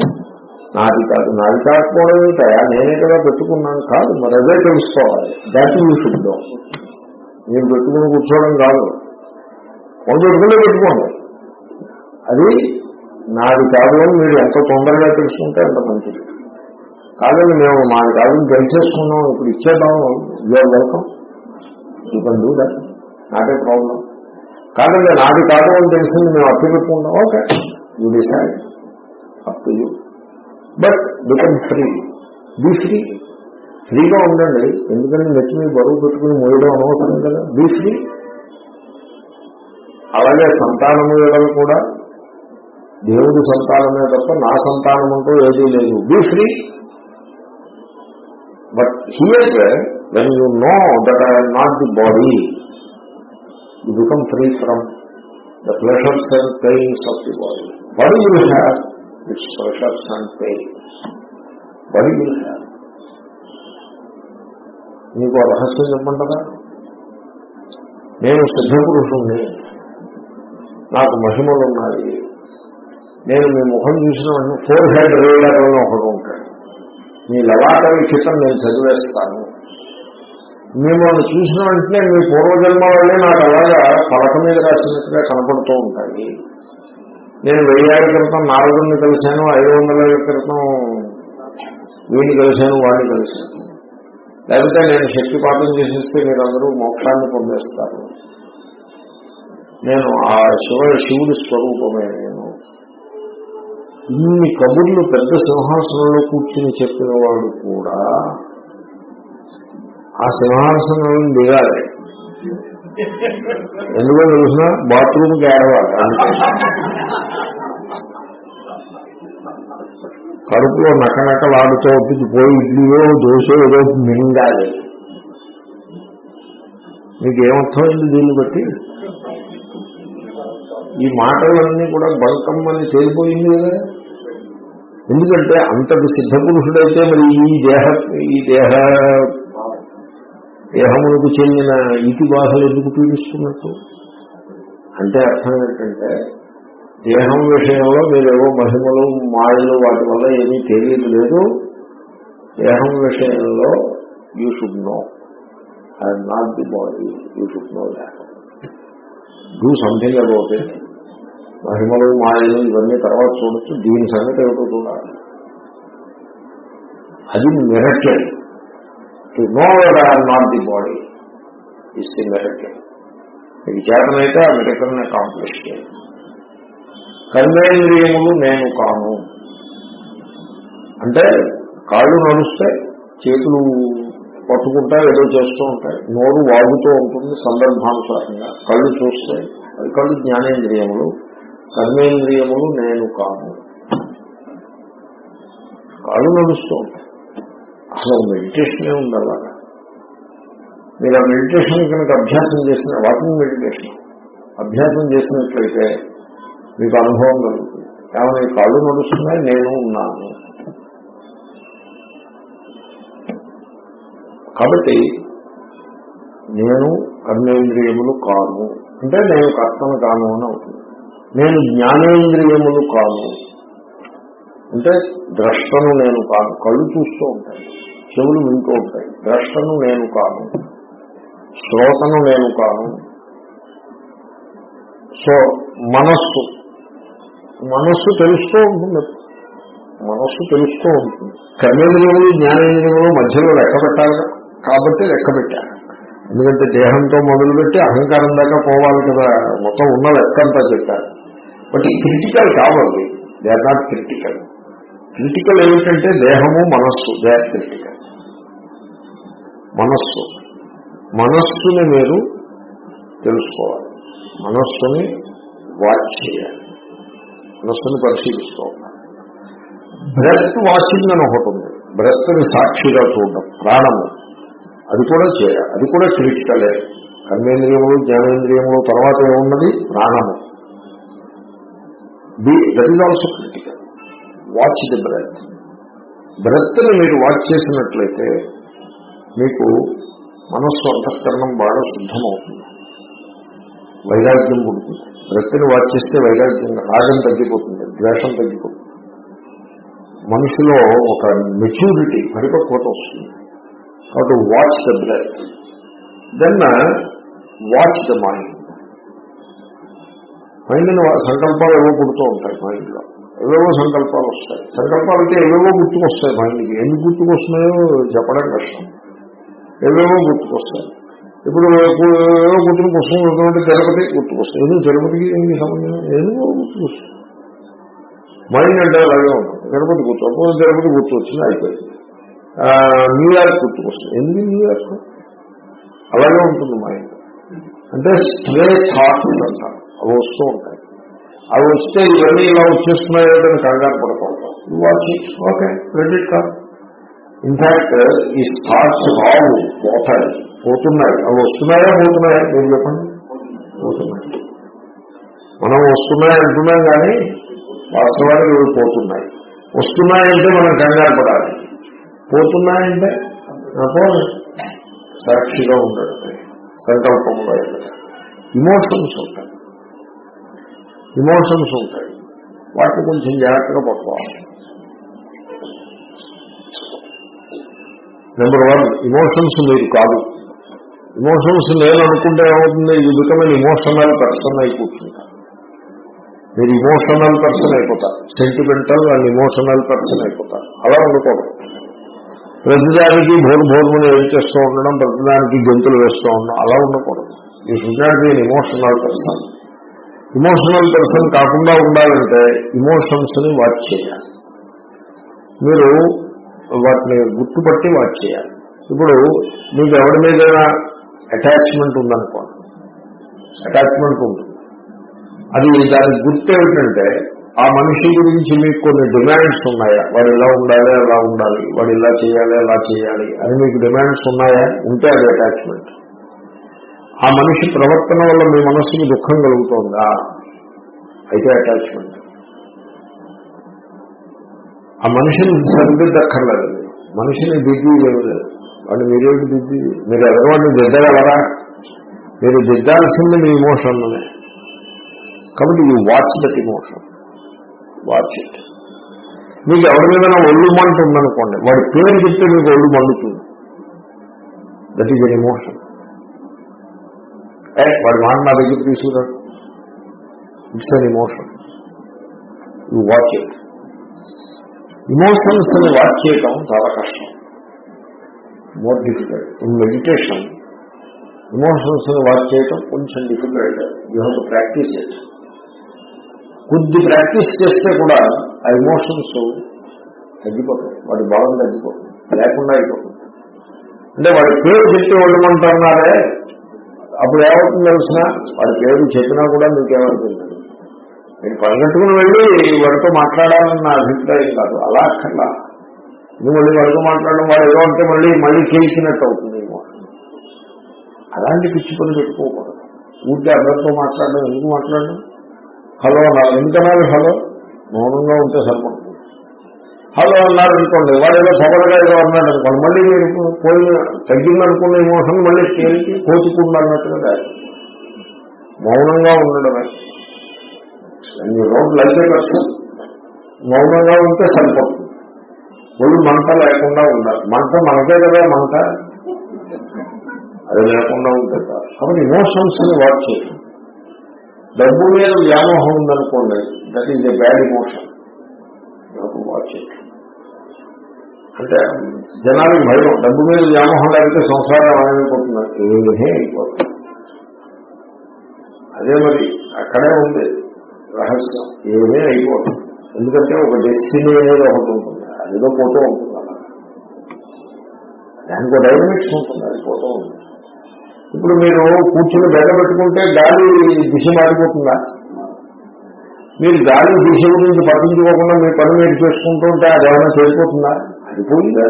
నాది కాదు. నాది కాకపోవడం ఏమిటయా నేనే కదా పెట్టుకున్నాను. కాదు మరి అదే తెలుసుకోవాలి. దాట్ యూ షుడ్ నో మీరు పెట్టుకుని కూర్చోవడం కాదు. కొంత పెట్టుకోండి. అది నాది కాదు అని మీరు ఎంత తొందరగా తెలుసుకుంటే అంత మంచిది. కాదండి మేము మాది కాదు తెలిసేసుకున్నాం. ఇప్పుడు ఇచ్చేద్దాం. You're welcome you can do that not problem కాదండి నాది కాదు అని తెలిసింది. మేము అప్పు పెట్టుకుంటాం okay you decide up to you but become free be free ఫ్రీగా ఉండండి. ఎందుకంటే నెచ్చి మీ బరువు పెట్టుకుని మోయడం అనవసరం కదా. బీ ఫ్రీ అలాగే సంతానము కూడా దేవుడి సంతానమే తప్ప నా సంతానం అంటూ ఏదీ లేదు. Be free but here when you know that I not the body you become free from the pressures and pains of the body body will have its pressures and pains body will have మీకు ఆ రహస్యం చెప్పంటారా నేను సిద్ధ పురుషుణ్ణి. నాకు మహిమలు ఉన్నాయి. నేను మీ ముఖం చూసిన ఫోర్ హెడ్ రీడర్ అని ఒకడు ఉంటాడు. మీ లవాటరీ చిత్రం నేను చదివేస్తాను. మిమ్మల్ని చూసిన వెంటనే మీ పూర్వజన్మ వల్లే నాకు అలాగా పలక మీద రాసినట్టుగా కనపడుతూ ఉంటాయి. నేను వెయ్యేళ్ళ క్రితం నారదుని కలిశాను ఐదు వందల క్రితం వీడిని కలిశాను వాడిని కలిశాను. లేకపోతే నేను శక్తిపాతం చేసేస్తే మీరందరూ మోక్షాన్ని పొందేస్తారు. నేను ఆ శివ శివుడి స్వరూపమే నేను. ఇన్ని కబుర్లు పెద్ద సింహాసనంలో కూర్చుని చెప్పిన వాడు కూడా ఆ సింహాసనం దిగాలి. ఎందుకో తెలిసిన బాత్రూమ్కి ఏడవాలి కడుపులో నకనకలాడుతూ ఉంటుంది పోయి ఇడ్లీయో దోశ ఏదో మింగాలి. మీకు ఏమర్థమైంది దీన్ని బట్టి? ఈ మాటలన్నీ కూడా బంకమ్మని తేలిపోయింది కదా. ఎందుకంటే అంతటి సిద్ధ పురుషుడైతే మరి ఈ దేహ ఈ దేహ దేహములకు చెందిన ఇటు బాధలు ఎందుకు పీడిస్తున్నట్టు? అంటే అర్థం ఏంటంటే దేహం విషయంలో మీరేవో మహిమలు మాయలు వాటి వల్ల ఏమీ తెలియదు లేదు. దేహం విషయంలో you should know I'm not the body you should know that do something about it మహిమలు మాయలు ఇవన్నీ తర్వాత చూడొచ్చు. దీని సంగతి ఏమిటో చూడాలి. అది miracle to know not the body is the miracle మీకు చేతనైతే ఆ మిరకల్ని అకాంప్లిష్ చేయాలి కర్మేంద్రియములు నేను కాను. అంటే కాళ్ళు నడుస్తాయి చేతులు పట్టుకుంటాయి ఏదో చేస్తూ ఉంటాయి. నోరు వాగుతూ ఉంటుంది సందర్భానుసారంగా. కళ్ళు చూస్తాయి. అది కళ్ళు జ్ఞానేంద్రియములు. కర్మేంద్రియములు నేను కాను కాళ్ళు నడుస్తూ ఉంటాయి అసలు మెడిటేషనే ఉంది అలాగా మీరు ఆ మెడిటేషన్ కనుక అభ్యాసం చేసిన వాకింగ్ మెడిటేషన్ అభ్యాసం చేసినట్లయితే మీకు అనుభవం కలుగుతుంది. ఏమైనా కాళ్ళు నడుస్తున్నాయి నేను ఉన్నాను. కాబట్టి నేను కర్మేంద్రియములు కాను. అంటే నేను కర్తను కాను అని అవుతుంది. నేను జ్ఞానేంద్రియములు కాను అంటే ద్రష్టను నేను కాను కళ్ళు చూస్తూ ఉంటాయి. చెవులు వింటూ ఉంటాయి. ద్రష్టను నేను కాను శ్రోతను నేను కాను సో మనస్సు. మనస్సు తెలుస్తూ ఉంటుంది. మనస్సు తెలుస్తూ ఉంటుంది. కర్మేంద్రియములు జ్ఞానేంద్రియములు మధ్యలో లెక్క పెట్టాలి కాబట్టి లెక్క పెట్టారు ఎందుకంటే దేహంతో మొదలుపెట్టి అహంకారం దాకా పోవాలి కదా. మొత్తం ఉన్న లెక్కంతా చెప్పారు. బట్ ఈ క్రిటికల్ కావాలి they are not critical critical ఏమిటంటే దేహము మనస్సు. దే ఆర్ క్రిటికల్ మనస్సు. మనస్సుని మీరు తెలుసుకోవాలి. మనస్సుని వాచ్ చేయాలి. మనస్సుని పరిశీలిస్తూ ఉండాలి. బ్రెత్ వాచింగ్ అని ఒకటి ఉంది. బ్రెత్ని సాక్షిగా చూడడం. ప్రాణము. అది కూడా చేయాలి. అది కూడా క్రిటికలే కర్మేంద్రియములు జ్ఞానేంద్రియములు తర్వాత ఏమున్నది? ప్రాణము. The that is also critical watch the breath బ్రెత్ని మీరు వాచ్ చేసినట్లయితే మీకు మనస్సు అంతఃకరణం బాగా శుద్ధమవుతుంది. వైరాగ్యం పుడుతుంది. బ్రెత్ని వాచ్ చేస్తే వైరాగ్యం రాగం తగ్గిపోతుంది ద్వేషం తగ్గిపోతుంది. మనిషిలో ఒక మెచ్యూరిటీ పరిపక్వత వస్తుంది. కాబట్టి watch the breath then watch the mind మైండ్ని సంకల్పాలు ఏవో పుడుతూ ఉంటాయి మైండ్లో. ఏవేవో సంకల్పాలు వస్తాయి. సంకల్పాలు అంటే ఏవేవో గుర్తుకొస్తాయి మైండ్కి. ఎందుకు గుర్తుకొస్తున్నాయో చెప్పడం కష్టం. ఏవేవో గుర్తుకొస్తాయి. ఇప్పుడు ఏవో గుర్తుకు పుస్తకం చదువుతుంటే తిరుపతి గుర్తుకొస్తాయి. ఎందుకు తిరుపతికి ఏమి సంబంధం? ఏదో గుర్తుకొస్తుంది మైండ్ అంటే అలాగే ఉంటుంది. తిరుపతి గుర్తు అప్పుడు తిరుపతి గుర్తు వచ్చింది అయిపోయింది. న్యూయార్క్ గుర్తుకొస్తుంది. ఎందుకు న్యూయార్క్ అలాగే ఉంటుంది మైండ్. అంటే స్ట్రే థాట్స్ అంటారు అవి వస్తూ ఉంటాయి. అవి వస్తే ఇవన్నీ ఇలా వచ్చేస్తున్నాయో కంగారు పడకూడదు వాచి. Okay credit card. In fact ఈ థాట్స్ రావు పోతాయి. పోతున్నాయి. అవి వస్తున్నాయా పోతున్నాయా? మీరు చెప్పండి? పోతున్నాయి. మనం వస్తున్నాయి అంటున్నాం కానీ వాస్తవానికి ఇవి పోతున్నాయి. వస్తున్నాయంటే మనం కంగారు పడాలి. పోతున్నాయంటే పోదు సాక్షిగా ఉండడం సంకల్పంలో ఇమోషన్స్ ఉంటాయి. ఇమోషన్స్ ఉంటాయి. వాటిని కొంచెం జాగ్రత్తగా పట్టుకోవాలి. నెంబర్ వన్ ఇమోషన్స్ మీరు కాదు. ఇమోషన్స్ నేను అనుకుంటే ఏమవుతుంది? ఇది బికమైన ఇమోషనల్ పర్సన్ అయి కూర్చుంటారు. మీరు ఇమోషనల్ పర్సన్ అయిపోతారు. సెంటిమెంటల్ అండ్ ఇమోషనల్ పర్సన్ అయిపోతారు. అలా ఉండకూడదు. ప్రతిదానికి భోరు భోరుమని ఏం చేస్తూ ఉండడం ప్రతిదానికి గొంతులు వేస్తూ ఉండడం అలా ఉండకూడదు. ఈ should emotional person emotional person కాకుండా ఉండాలంటే ఇమోషన్స్ని వాచ్ చేయాలి. మీరు వాటిని గుర్తుపట్టి వాచ్ చేయాలి. ఇప్పుడు మీకు ఎవరి మీదైనా అటాచ్మెంట్ ఉందనుకోండి అటాచ్మెంట్ ఉంటుంది. అది దానికి గుర్తు ఏమిటంటే ఆ మనిషి గురించి మీకు కొన్ని డిమాండ్స్ ఉన్నాయా? వాడు ఇలా ఉండాలి అలా ఉండాలి వాడు ఇలా చేయాలి అలా చేయాలి అని మీకు డిమాండ్స్ ఉన్నాయా? ఉంటే అది అటాచ్మెంట్ ఆ మనిషి ప్రవర్తన వల్ల మీ మనస్సుకి దుఃఖం కలుగుతోందా? అయితే అటాచ్మెంట్ ఆ మనిషిని సరిదిద్దక్కర్లేదు. మనిషిని దిద్ది లేదు. వాడిని మీరేమిటి దిద్ది మీరు ఎవరివాడిని దిద్దగలరా? మీరు దిద్దాల్సింది మీ ఇమోషన్లనే కాబట్టి you watch that emotion watch it మీకు ఎవరి మీద ఒళ్ళు మంట ఉందనుకోండి వాడి పేరు చెప్తే మీకు ఒళ్ళు మండుతుంది. దట్ ఈజ్ అన్ ఇమోషన్ ఏ వాడి మాట నా దగ్గర తీసుకురాడు it's an emotion you watch it ఇమోషన్స్ని watch చేయటం చాలా కష్టం. మోర్ డిఫికల్ట్ ఇన్ మెడిటేషన్ ఇమోషన్స్ని వాచ్ చేయటం కొంచెం difficult you have to practise it కొద్ది ప్రాక్టీస్ చేస్తే కూడా ఆ ఇమోషన్స్ తగ్గిపోతాయి. వాడి భావం తగ్గిపోతుంది. లేకుండా అయిపోతుంది. అంటే వాడి పేరు చెప్పి ఉండమంటున్నారే అప్పుడు ఏమవుతుంది తెలిసిన వాడి పేరు చెప్పినా కూడా మీకేమవుతుంది నేను పరిగెట్టుకుని వెళ్ళి వాడితో మాట్లాడాలని నా అభిప్రాయం కాదు. అలా అక్కర్లా. నువ్వు మళ్ళీ వాడితో మాట్లాడడం వాడు ఏదో అంటే మళ్ళీ మళ్ళీ చేసినట్టు అవుతుంది. అలాంటి పిచ్చి పని పెట్టుకోకూడదు. ఊరికే అందరితో మాట్లాడడం ఎందుకు మాట్లాడడం? హలో నా ఎందుకన్నారు హలో? మౌనంగా ఉంటే సరిపడుతుంది. హలో అన్నారు అనుకోండి. వాడు ఏదో పొగలుగా ఏదో అన్నాడు అనుకోండి. మళ్ళీ మీరు పోయిన తగ్గిందనుకున్న ఎమోషన్ మళ్ళీ తేలికి కోచుకుండా అన్నట్టుగా మౌనంగా ఉండడమే. రోడ్ లైఫ్ పర్సన్ మౌనంగా ఉంటే సరిపోతుంది ఒళ్ళు మంట లేకుండా ఉండాలి. మంట మనకే కదా మంట. అది లేకుండా ఉంటే కాబట్టి ఇమోషన్స్ని వాచ్ చేయండి. డబ్బు మీద వ్యామోహం ఉందనుకోండి that is a bad emotion watch చేయండి. అంటే జనానికి భయం. డబ్బు మీద వ్యామోహం లేకపోతే సంసారం ఏమైపోతున్నారు ఏమీ అయిపోతుంది అదే మరి అక్కడే ఉంది రహస్యం. ఏమీ అయిపోతుంది ఎందుకంటే ఒక డెస్టినీ అనేది ఒకటి ఉంటుంది. అదిలో పోతూ ఉంటుంది అలా. దానికి ఒక డైనమిక్స్ ఉంటుంది. అది పోతూ ఉంటుంది. ఇప్పుడు మీరు కూర్చుని బెడ పెట్టుకుంటే గాలి దిశ మారిపోతుందా? మీరు గాలి దిశ గురించి పట్టించుకోకుండా మీ పని మీరు చేసుకుంటూ ఉంటే అది ఏమైనా చేరిపోతుందా? అది పోయిందా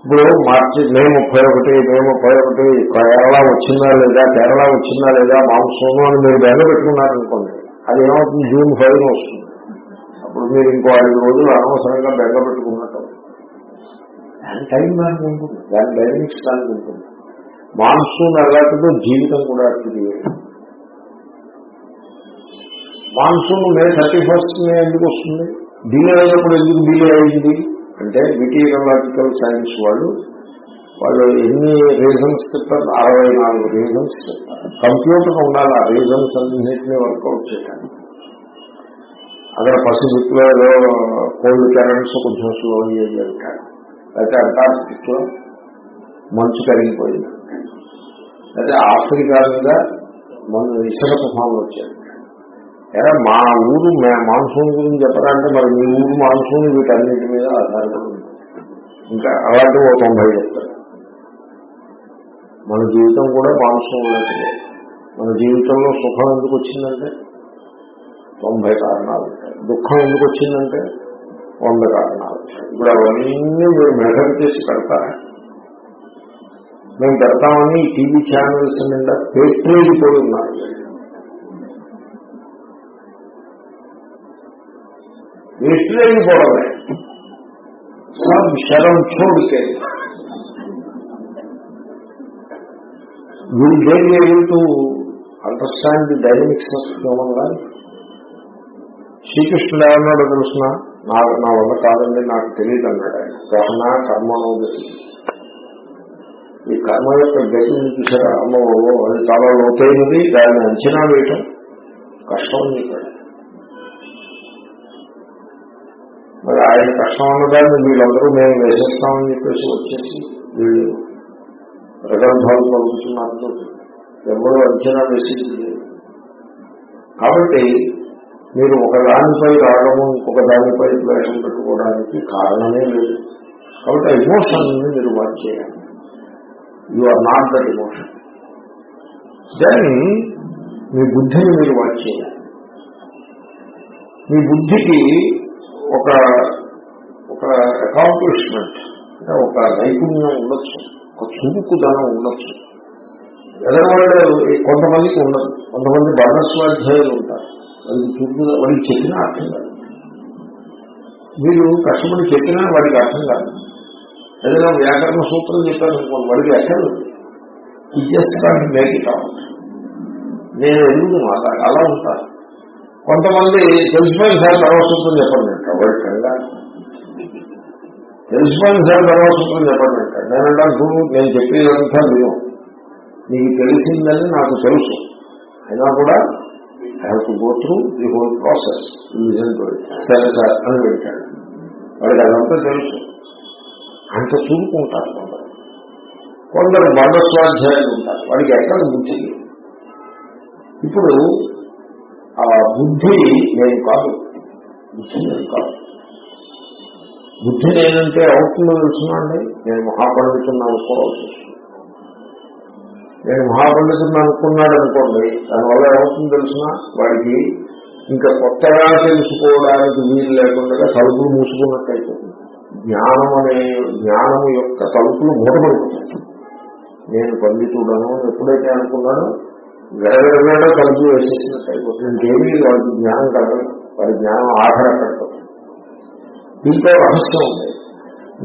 ఇప్పుడు మార్చి మే ముప్పై ఒకటి మే ముప్పై ఒకటి కేరళ వచ్చిందా లేదా కేరళ వచ్చిందా లేదా మాంసము అని మీరు బెంగ పెట్టుకున్నారనుకోండి అది ఏమవుతుంది? జూన్ ఫైవ్ వస్తుంది. అప్పుడు మీరు ఇంకో ఐదు రోజులు అనవసరంగా బెంగ పెట్టుకున్నట్టు దాని టైం దానికి ఉంటుంది. దాని డైనమిక్స్ దానికి ఉంటుంది. మాన్సూన్ అలాంటిదో జీవితం కూడా అట్టిది. Monsoon May thirty first May ఎందుకు వస్తుంది? డిలే అయినప్పుడు ఎందుకు డిలే అయింది? అంటే మెటీరియలాజికల్ సైన్స్ వాళ్ళు వాళ్ళు ఎన్ని రీజన్స్ చెప్తారు అరవై నాలుగు రీజన్స్ చెప్తారు కంప్యూటర్ ఉండాలి ఆ రీజన్స్ అన్నింటినీ వర్కౌట్ చేయడానికి అక్కడ పసిఫిక్లో ఏదో కోల్డ్ కరెంట్స్ కొంచెం స్లో అయ్యేది అంటారు. అయితే అంటార్టిక్లో మంచు కరిగిపోయింది. అయితే ఆఫ్రికా మీద మన ఇసర తుఫాన్లు వచ్చాయి ఎరా మా ఊరు మాన్సూన్ గురించి చెప్పాలంటే మరి మీ ఊరు మాన్సూన్ వీటన్నిటి మీద ఆధారపడి ఇంకా అలాంటి ఓ తొంభై చెప్తారు. మన జీవితం కూడా మాన్సూన్ లాంటిదే. మన జీవితంలో సుఖం ఎందుకు వచ్చిందంటే? తొంభై కారణాలు దుఃఖం ఎందుకు వచ్చిందంటే? వంద కారణాలు ఇప్పుడు అవన్నీ మీరు మెజర్ చేసి పెడతారా మేము పెడతామని టీవీ ఛానల్స్ నిండా పేట్రేజ్ పోయి ఉన్నారు. పేట్రేజ్ పోవడమే सब शर्म छोड़ के will they be able to understand the dynamics of human life? శ్రీకృష్ణుడు ఏమన్నాడో తెలుసిన నాకు నా వల్ల కాదండి నాకు తెలియదు అన్నాడు ఆయన గ్రహణ కర్మనోగతి ఈ కర్మ యొక్క గతిని చూసారా అమ్మో అది చాలా లోతైనది దాన్ని అంచనా వేయటం కష్టం అని చెప్పాడు మరి ఆయన కష్టం అన్నదాన్ని వీళ్ళందరూ మేము వేసేస్తామని చెప్పేసి వచ్చేసి వీళ్ళు ప్రగల్భాలు పలుకుతున్నారు ఎవరు అంచనా వేసి కాబట్టి మీరు ఒకదానిపై రావడము ఇంకొక దానిపై ద్వేషం పెట్టుకోవడానికి కారణమే లేదు. కాబట్టి ఆ ఇమోషన్ మీరు వర్క్ చేయాలి. You are not that emotion దాన్ని మీ బుద్ధిని మీరు వర్క్ చేయాలి. మీ బుద్ధికి ఒక ఒక అకాంప్లిష్మెంట్ అంటే ఒక నైపుణ్యం ఉండొచ్చు ఒక చురుకుదనం ఉండొచ్చు. ఎదరవాళ్ళు కొంతమందికి ఉండదు కొంతమంది బర్ణస్వాధ్యాయులు ఉంటారు. వాళ్ళకి చురుకు వాడికి చెప్పినా అర్థం కాదు. మీరు కష్టపడి చెప్పినా వాడికి అర్థం కాదు. ఏదైనా వ్యాకరణ సూత్రం చెప్పాను వాడికి ఎక్కదు ఇది జస్ట్ కానీ నేను ఎందుకు మాట అలా ఉంటాను కొంతమంది తెలిసిపోయిన సార్ తర్వాత సూత్రం చెప్పండి. అంటారు వాడి కంగా తెలిసిపోయిన సార్ తర్వాత సూత్రం చెప్పండి. నేను అంటాను నేను చెప్పేదంతా విను. నీకు తెలిసిందని నాకు తెలుసు. అయినా కూడా I have to go through the whole process సరే సార్ అని పెట్టాడు. వాడికి అదంతా తెలుసు. అంత చూపుకుంటారు కొందరు. కొందరు బంధస్వాధ్యాయులు ఉంటారు. వాడికి ఎక్కడ బుద్ధి ఇప్పుడు ఆ బుద్ధి నేను కాదు. బుద్ధి నేను కాదు. బుద్ధి నేనంటే అవుతుందో తెలుసునండి నేను మహాపండితుని అనుకోవాల్సి వస్తుంది నేను మహాపండితుని అనుకున్నాడు అనుకోండి దానివల్ల ఏమవుతుందో తెలిసిన? వాడికి ఇంకా కొత్తగా తెలుసుకోవడానికి వీలు లేకుండా తలుపులు మూసుకున్నట్టయిపోతుంది. జ్ఞానం అనే జ్ఞానం యొక్క తలుపులు మూటపడిపోతాయి. నేను పండితుడను ఎప్పుడైతే అనుకున్నానో గడగడగడ తలుపులు వేసేసినట్టు అయిపోతుంది. ఇంకేమీ వాడికి జ్ఞానం కలగదు వాడి జ్ఞానం ఆధారపడిపోతుంది దీంట్లో రహస్యం ఉంది.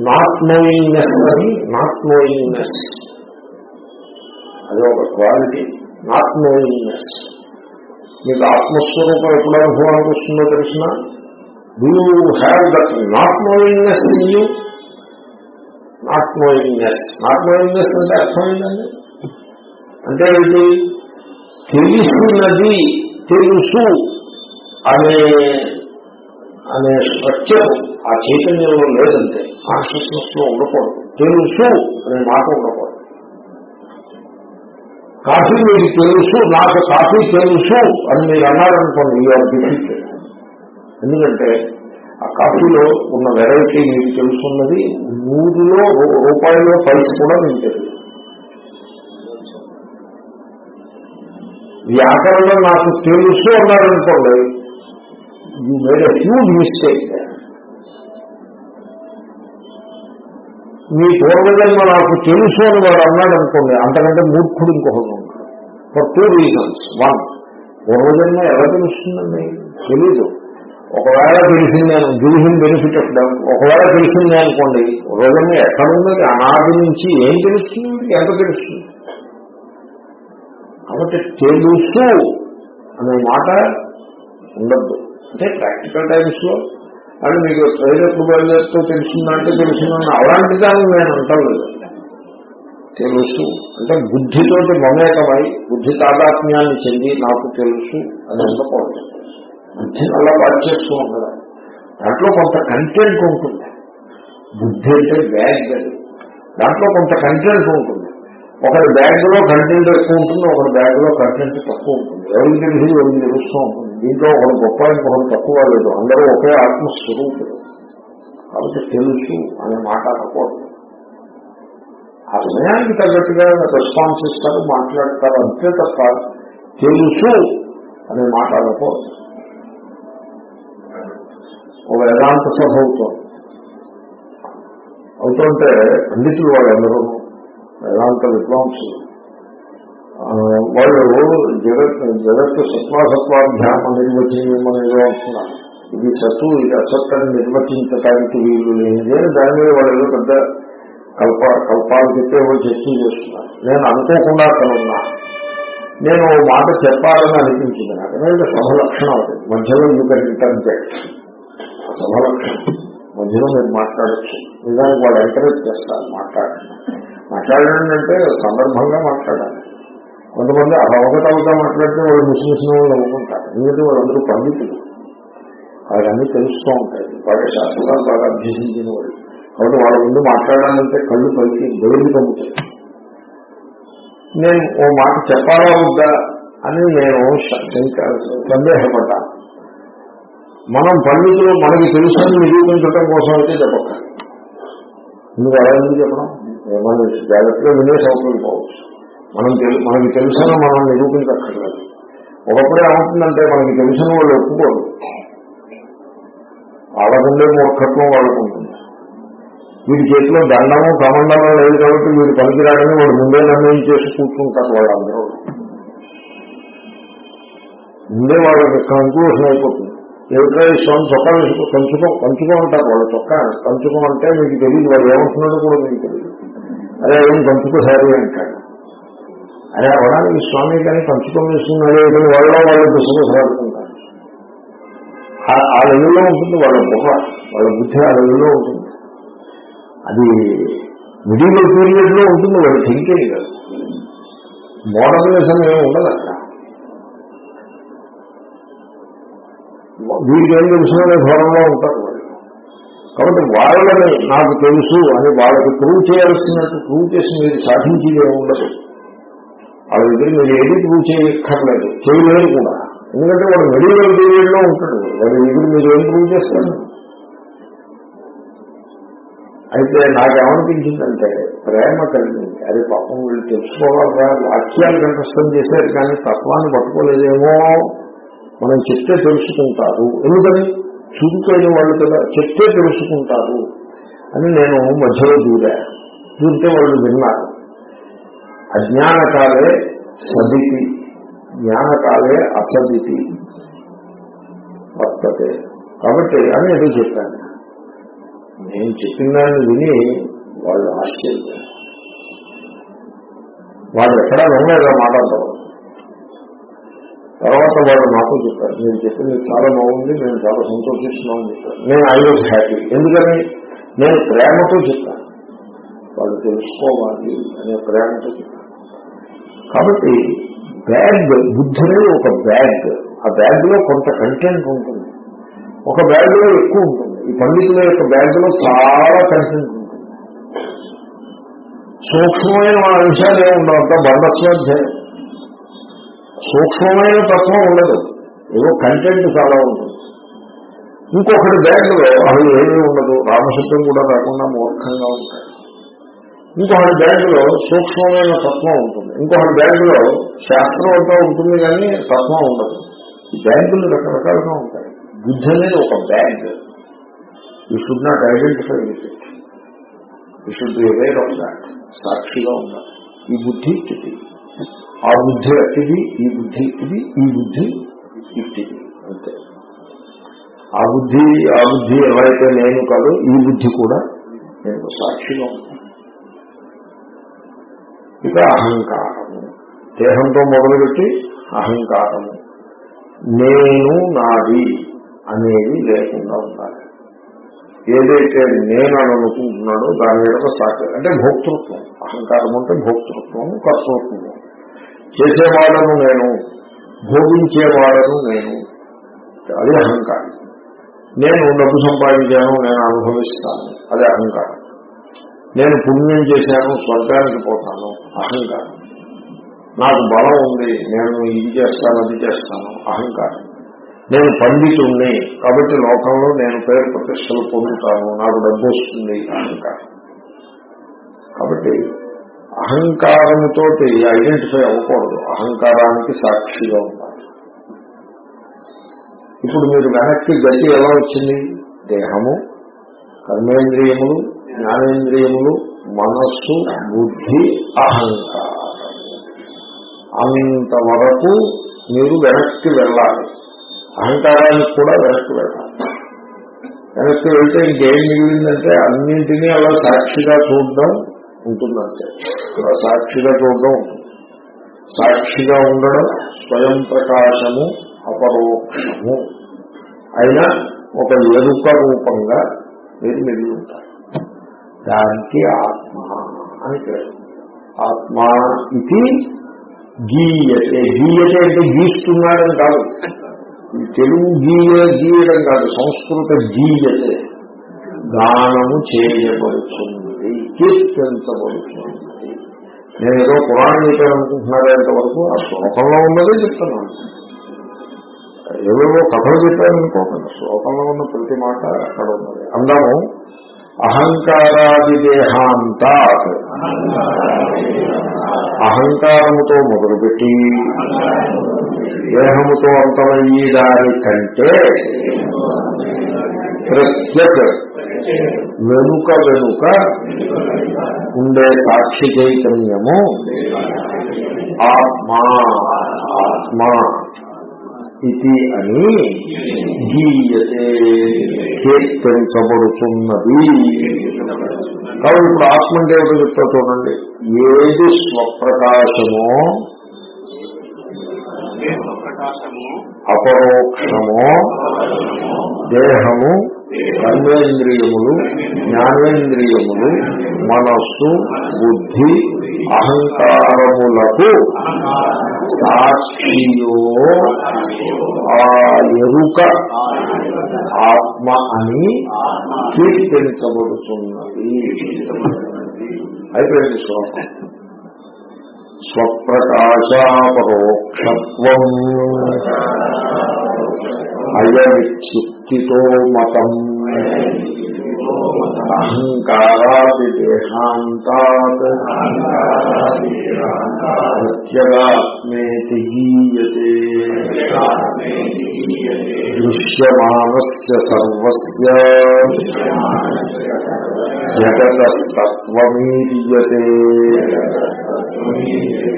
నాట్ నోయింగ్నెస్ అని నాట్ నోయింగ్నెస్ అది ఒక క్వాలిటీ. నాట్ నోయింగ్నెస్ మీకు ఆత్మస్వరూపం ఎప్పుడు అనుభవానికి వస్తుందో తెలిసిన? Do have that not knowingness in you not knowingness not knowingness అంటే అర్థమైందండి? అంటే ఏంటి? తెలిసినది తెలుసు అనే అనే స్ట్రక్చర్ ఆ చైతన్యంలో లేదంటే కాన్షియస్నెస్లో ఉండకూడదు. తెలుసు అనే మాట ఉండకూడదు. కాఫీ మీకు తెలుసు నాకు కాఫీ తెలుసు అని మీరు అన్నారనుకోండి యూఆర్ డిఫిట్ ఎందుకంటే ఆ కాఫీలో ఉన్న వెరైటీ మీకు తెలుసున్నది నూరులో రూపాయలో పైస కూడా మీకు తెలుసు. వ్యాకరణం నాకు తెలుసు అన్నారనుకోండి you made a huge mistake మీ పూర్వజన్మ నాకు తెలుసు అని వాడు అన్నాడు అనుకోండి అంతకంటే మూర్ఖుడు ఇంకొకటి ఫర్ టూ రీజన్స్ వన్ పూర్వజన్మ ఎలా తెలుస్తుందండి? తెలీదు. ఒకవేళ తెలిసిందే గివిహిన్ బెనిఫిట్ ఆఫ్ ఒకవేళ తెలిసిందే అనుకోండి పూర్వజన్మ ఎక్కడున్నది అనాది నుంచి ఏం తెలుస్తుంది? ఎంత తెలుస్తుంది. కాబట్టి తెలుసు అనే మాట ఉండద్దు. అంటే ప్రాక్టికల్ టైమ్స్లో అది మీకు ప్రైవేట్ ఎప్పుడు తెలిసిందంటే తెలిసిందని అలాంటి దాన్ని నేను అంటలేదు తెలుసు. అంటే బుద్ధితోటి మమేకమై బుద్ధి తాదాత్మ్యాన్ని చెంది నాకు తెలుసు అని ఉండకూడదు బుద్ధిని అలా చేస్తూ ఉండదు దాంట్లో కొంత కంటెంట్ ఉంటుంది. బుద్ధి అంటే బ్యాగ్ అది. దాంట్లో కొంత కంటెంట్ ఉంటుంది. ఒకరి బ్యాగ్లో కంటెంట్ ఎక్కువ ఉంటుంది ఒకరి బ్యాగ్లో కంటెంట్ తక్కువ ఉంటుంది. ఎవరికి తెలిసి ఎవరికి తెలుస్తూ ఉంటుంది. దీంట్లో ఒకరు గొప్ప ఇంకొకరు తక్కువ లేదు. అందరూ ఒకే ఆత్మస్వరూపుడు కాబట్టి తెలుసు అనే మాట అనకూడదు. ఆ సమయానికి తగ్గట్టుగా రెస్పాన్స్ ఇస్తారు మాట్లాడతారు. అంతే తప్ప తెలుసు అనే మాట అనకూడదు. ఒక వేదాంత సభ అవుతుంది. అవుతుంటే పండితులు వాళ్ళందరూ వేదాంత విద్వాంసులు. వాళ్ళు జగత్ జగత్తు సత్వాసత్వాధ్యానం నిర్వచనం ఏదో అంటున్నారు. ఇది సత్తు ఇది అసత్తాన్ని అని నిర్వచించడానికి వీలు లేనిది దాని మీద వాళ్ళు ఏదో పెద్ద కల్ప కల్పాలు చెప్పే వాళ్ళు చర్చలు చేస్తున్నారు. నేను అనుకోకుండా అక్కడున్నా. నేను మాట చెప్పాలని అనిపించింది నాకు. ఎందుకంటే సభ లక్షణం అది. మధ్యలో యూ కెన్ ఇంటర్జెక్ట్ సభ లక్షణం. మధ్యలో మీరు మాట్లాడచ్చు. నిజానికి వాళ్ళు ఎంకరేజ్ చేస్తారు మాట్లాడటం. మాట్లాడండి అంటే సందర్భంగా మాట్లాడాలి. కొంతమంది అవగతవగా మాట్లాడితే వాళ్ళు ముస్లింస్ వాళ్ళు అనుకుంటారు. ఎందుకంటే వాళ్ళందరూ పండితులు. వాళ్ళన్నీ తెలుస్తూ ఉంటాయి. బాగా శాస్త్రాలు బాగా అభ్యసించిన వాళ్ళు. కాబట్టి వాళ్ళ ముందు మాట్లాడాలంటే కళ్ళు పలికి బయలు పంపుతాయి నేను ఓ మాట చెప్పాలా వద్దా అని నేను సందేహపడ్డా. మనం పండితులు మనకి తెలుసని నిరూపించడం కోసం అయితే చెప్పక నువ్వు అలా ఎందుకు చెప్పడం? మనం జాగ్రత్తగా వినేసి అవుతుంది పోవచ్చు మనం తెలు మనకి తెలుసని మనం నిరూపించక్కర్లేదు. ఒకప్పుడు ఏమవుతుందంటే మనకి తెలిసిన వాళ్ళు ఒప్పుకోరు వాళ్ళకుండే మూర్ఖత్వం వాళ్ళకు ఉంటుంది వీడి చేతిలో దండము కమండము లేదు కాబట్టి వీడు పనికిరాడని వాడు ముందే నిర్ణయం చేసి కూర్చుంటారు వాళ్ళందరూ. ముందే వాళ్ళకి కంక్లూషన్ అయిపోతుంది. ఏమిటో స్వామి చొక్కా వేసుకో కంచుకో కంచుకో అంటారు వాళ్ళ చొక్కా కంచుకో అంటే మీకు తెలియదు వాళ్ళు ఏమంటున్నాడో కూడా మీకు తెలియదు అదే ఏం పంచుకోసారి అంటాడు. అదే అవడానికి స్వామి కానీ కంచుకో వేసుకున్నాడు ఏదో వాళ్ళలో వాళ్ళు దుసగుసలాడుకుంటారు ఆ- ఆ లెవెల్లో ఉంటుంది వాళ్ళ బుర్ర వాళ్ళ బుద్ధి ఆ లెవెల్లో ఉంటుంది. అది మిడిల్ పీరియడ్లో ఉంటుంది. వాళ్ళు థింకింగ్ మోడర్నిజం ఏమి ఉండదు అక్కడ. వీరికి ఏం తెలుసుకునే ధోరణిలో ఉంటారు. కాబట్టి వాళ్ళని నాకు తెలుసు అని వాళ్ళకి ప్రూవ్ చేయాల్సినట్టు ప్రూవ్ చేసి మీరు సాధించేదే ఉండదు. వాళ్ళ దగ్గర మీరు ఏది ప్రూవ్ చేయక్కర్లేదు. చేయలేరు కూడా. ఎందుకంటే వాడు మెడికల్ పీరియడ్లో ఉంటాడు. వాడి దగ్గర మీరు ఏం ప్రూవ్ చేస్తారు? అయితే నాకేమనిపించిందంటే ప్రేమ కలిగింది. అది పాపం వీళ్ళు తెలుసుకోవాలరా వాక్యాలు కంఠస్థం చేశారు కానీ తత్వాన్ని పట్టుకోలేదేమో. మనం చెప్తే తెలుసుకుంటారు. ఎందుకని? చురుకైన వాళ్ళు కదా చెప్తే తెలుసుకుంటారు అని నేను మధ్యలో దూరా దూరితే వాళ్ళు విన్నారు. అజ్ఞానకాలే సదితి జ్ఞానకాలే అసదితి వర్తతే. కాబట్టి అని ఏదో చెప్పాను. నేను చెప్పిన దాన్ని విని వాళ్ళు ఆశ్చర్యం వాళ్ళు ఎక్కడా వినలేదా మాట్లాడతారు తర్వాత వాళ్ళు నాకు చెప్పారు నేను చెప్పింది చాలా బాగుంది నేను చాలా సంతోషిస్తున్నాను చెప్పాను నేను ఐ వాజ్ హ్యాపీ ఎందుకని? నేను ప్రేమతో చెప్పాను. వాళ్ళు తెలుసుకోవాలి అనే ప్రేమతో చెప్పాను కాబట్టి బ్యాగ్ బుద్ధి ఒక బ్యాగ్. ఆ బ్యాగ్లో కొంత కంటెంట్ ఉంటుంది. ఒక బ్యాగ్లో ఎక్కువ ఉంటుంది. ఈ పండితుల యొక్క బ్యాగ్లో చాలా కంటెంట్ ఉంటుంది. సూక్ష్మమైన మన విషయాలు ఏమి ఉండవు అంతా బండస్వాధ్యాయం. సూక్ష్మమైన తత్వం ఉండదు. ఏదో కంటెంట్ చాలా ఉంటుంది. ఇంకొకటి బ్యాగ్లో అవి ఏమీ ఉండదు. రామశబ్దం కూడా రాకుండా మూర్ఖంగా ఉంటాయి. ఇంకొకటి బ్యాగ్లో సూక్ష్మమైన తత్వం ఉంటుంది. ఇంకొకటి బ్యాగ్లో శాస్త్రం అంతా ఉంటుంది కానీ తత్వం ఉండదు. ఈ బ్యాంకులు రకరకాలుగా ఉంటాయి. బుద్ధి అనేది ఒక bank you should not identify with it you should be aware of that సాక్షిగా ఉండాలి. ఈ బుద్ధి స్థితి ఆ బుద్ధి అట్టిది ఈ బుద్ధి ఇది ఈ బుద్ధి ఇట్టిది. అంతే. ఆ బుద్ధి ఆ బుద్ధి ఎవరైతే నేను కాదు ఈ బుద్ధి కూడా నేను సాక్షిగా ఇక అహంకారము. దేహంతో మొదలుపెట్టి అహంకారము. నేను నాది అనేది లేకుండా ఉండాలి. ఏదైతే నేను అని అనుకుంటున్నాడో దాని మీద సాక్షి. అంటే భోక్తృత్వం. అహంకారం అంటే భోక్తృత్వం కర్తృత్వము చేసేవాడను నేను భోగించేవాడను నేను. అది అహంకారం. నేను డబ్బు సంపాదించాను నేను అనుభవిస్తాను. అదే అహంకారం. నేను పుణ్యం చేశాను స్వర్గానికి పోతాను. అహంకారం. నాకు బలం ఉంది నేను ఇది చేస్తాను అది చేస్తాను. అహంకారం. నేను పండితుణ్ణి కాబట్టి లోకంలో నేను పేరు ప్రతిష్టలు పొందుతాను. నాకు డబ్బు వస్తుంది అహంకారం. కాబట్టి అహంకారంతో ఐడెంటిఫై అవ్వకూడదు. అహంకారానికి సాక్షిగా ఉండాలి. ఇప్పుడు మీరు వెనక్కి గతి ఎలా వచ్చింది? దేహము కర్మేంద్రియములు జ్ఞానేంద్రియములు మనస్సు బుద్ధి అహంకారం. అంతవరకు మీరు వెనక్కి వెళ్ళాలి. అహంకారానికి కూడా వెనక్కి వెళ్ళాలి. వెనక్కి వెళ్తే ఇంకేం మిగిలిందంటే అన్నింటినీ అలా సాక్షిగా చూడడం ఉంటుందంటే. సాక్షిగా చూడడం ఉంటుంది సాక్షిగా ఉండడం స్వయం ప్రకాశము అపరోక్షము. అయినా ఒక ఎరుక రూపంగా మీరు మిగిలి ఉంటారు. దానికి ఆత్మ అని పేరు. ఆత్మ ఇది గీయతే. గీయతే అంటే గీస్తున్నాడని కాదు. ఈ తెలుగు గీయ గీయడం కాదు. సంస్కృత గీయతే. దానము చేయబడుతుంది. కీర్తించబడుతుంది నేను ఏదో పురాణం చెప్పాలనుకుంటున్నారేంత వరకు ఆ శ్లోకంలో ఉన్నదే చెప్తున్నాను. ఏవేవో కథలు చెప్పారనుకోకండి. శ్లోకంలో ఉన్న ప్రతి మాట అక్కడ ఉన్నది. అందాము అహంకారాది దేహాంతాత్ అహంకారముతో మొదలుపెట్టి దేహముతో అంతమయ్యేదాని కంటే ప్రత్యక్ వెనుక వెనుక ఉండే సాక్షి చైతన్యము ఆత్మా ఆత్మ ఇది అని గీయతే కీర్తించబడుతున్నది. కాబట్టి ఇప్పుడు ఆత్మ అంటే ఏమిటో చెప్తా చూడండి. ఏది స్వప్రకాశమో స్వప్రకాశము అపరోక్షమో దేహము కర్మేంద్రియములు జ్ఞానేంద్రియములు మనస్సు బుద్ధి అహంకారములకు సాక్షియో ఆ ఎరుక ఆత్మ అని కీర్తించబడుతున్నది. అయిపోయింది శ్లోకం. స్వప్రకాశాపరోక్షత్వం. అయమిత్యుక్తితో మతం అహంకారాది దేహాంతాత్ ప్రత్యగాత్మేతి గీయతే దృశ్యమానస్య సర్వస్య జగతస్తత్వమీయతే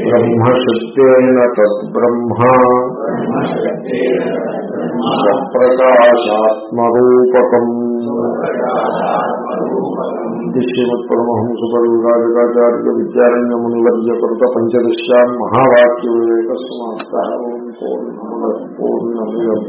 బ్రహ్మశబ్దేన తద్బ్రహ్మ स्वप्रकाशात्मरूपकम् श्रीमत्परमहंसपरिवराजकाचार्यविद्यारण्यमुनिवर्यकृतपञ्चदश्याम् महावाक्यविवेकसमाप्तः ओम् पूर्णमदः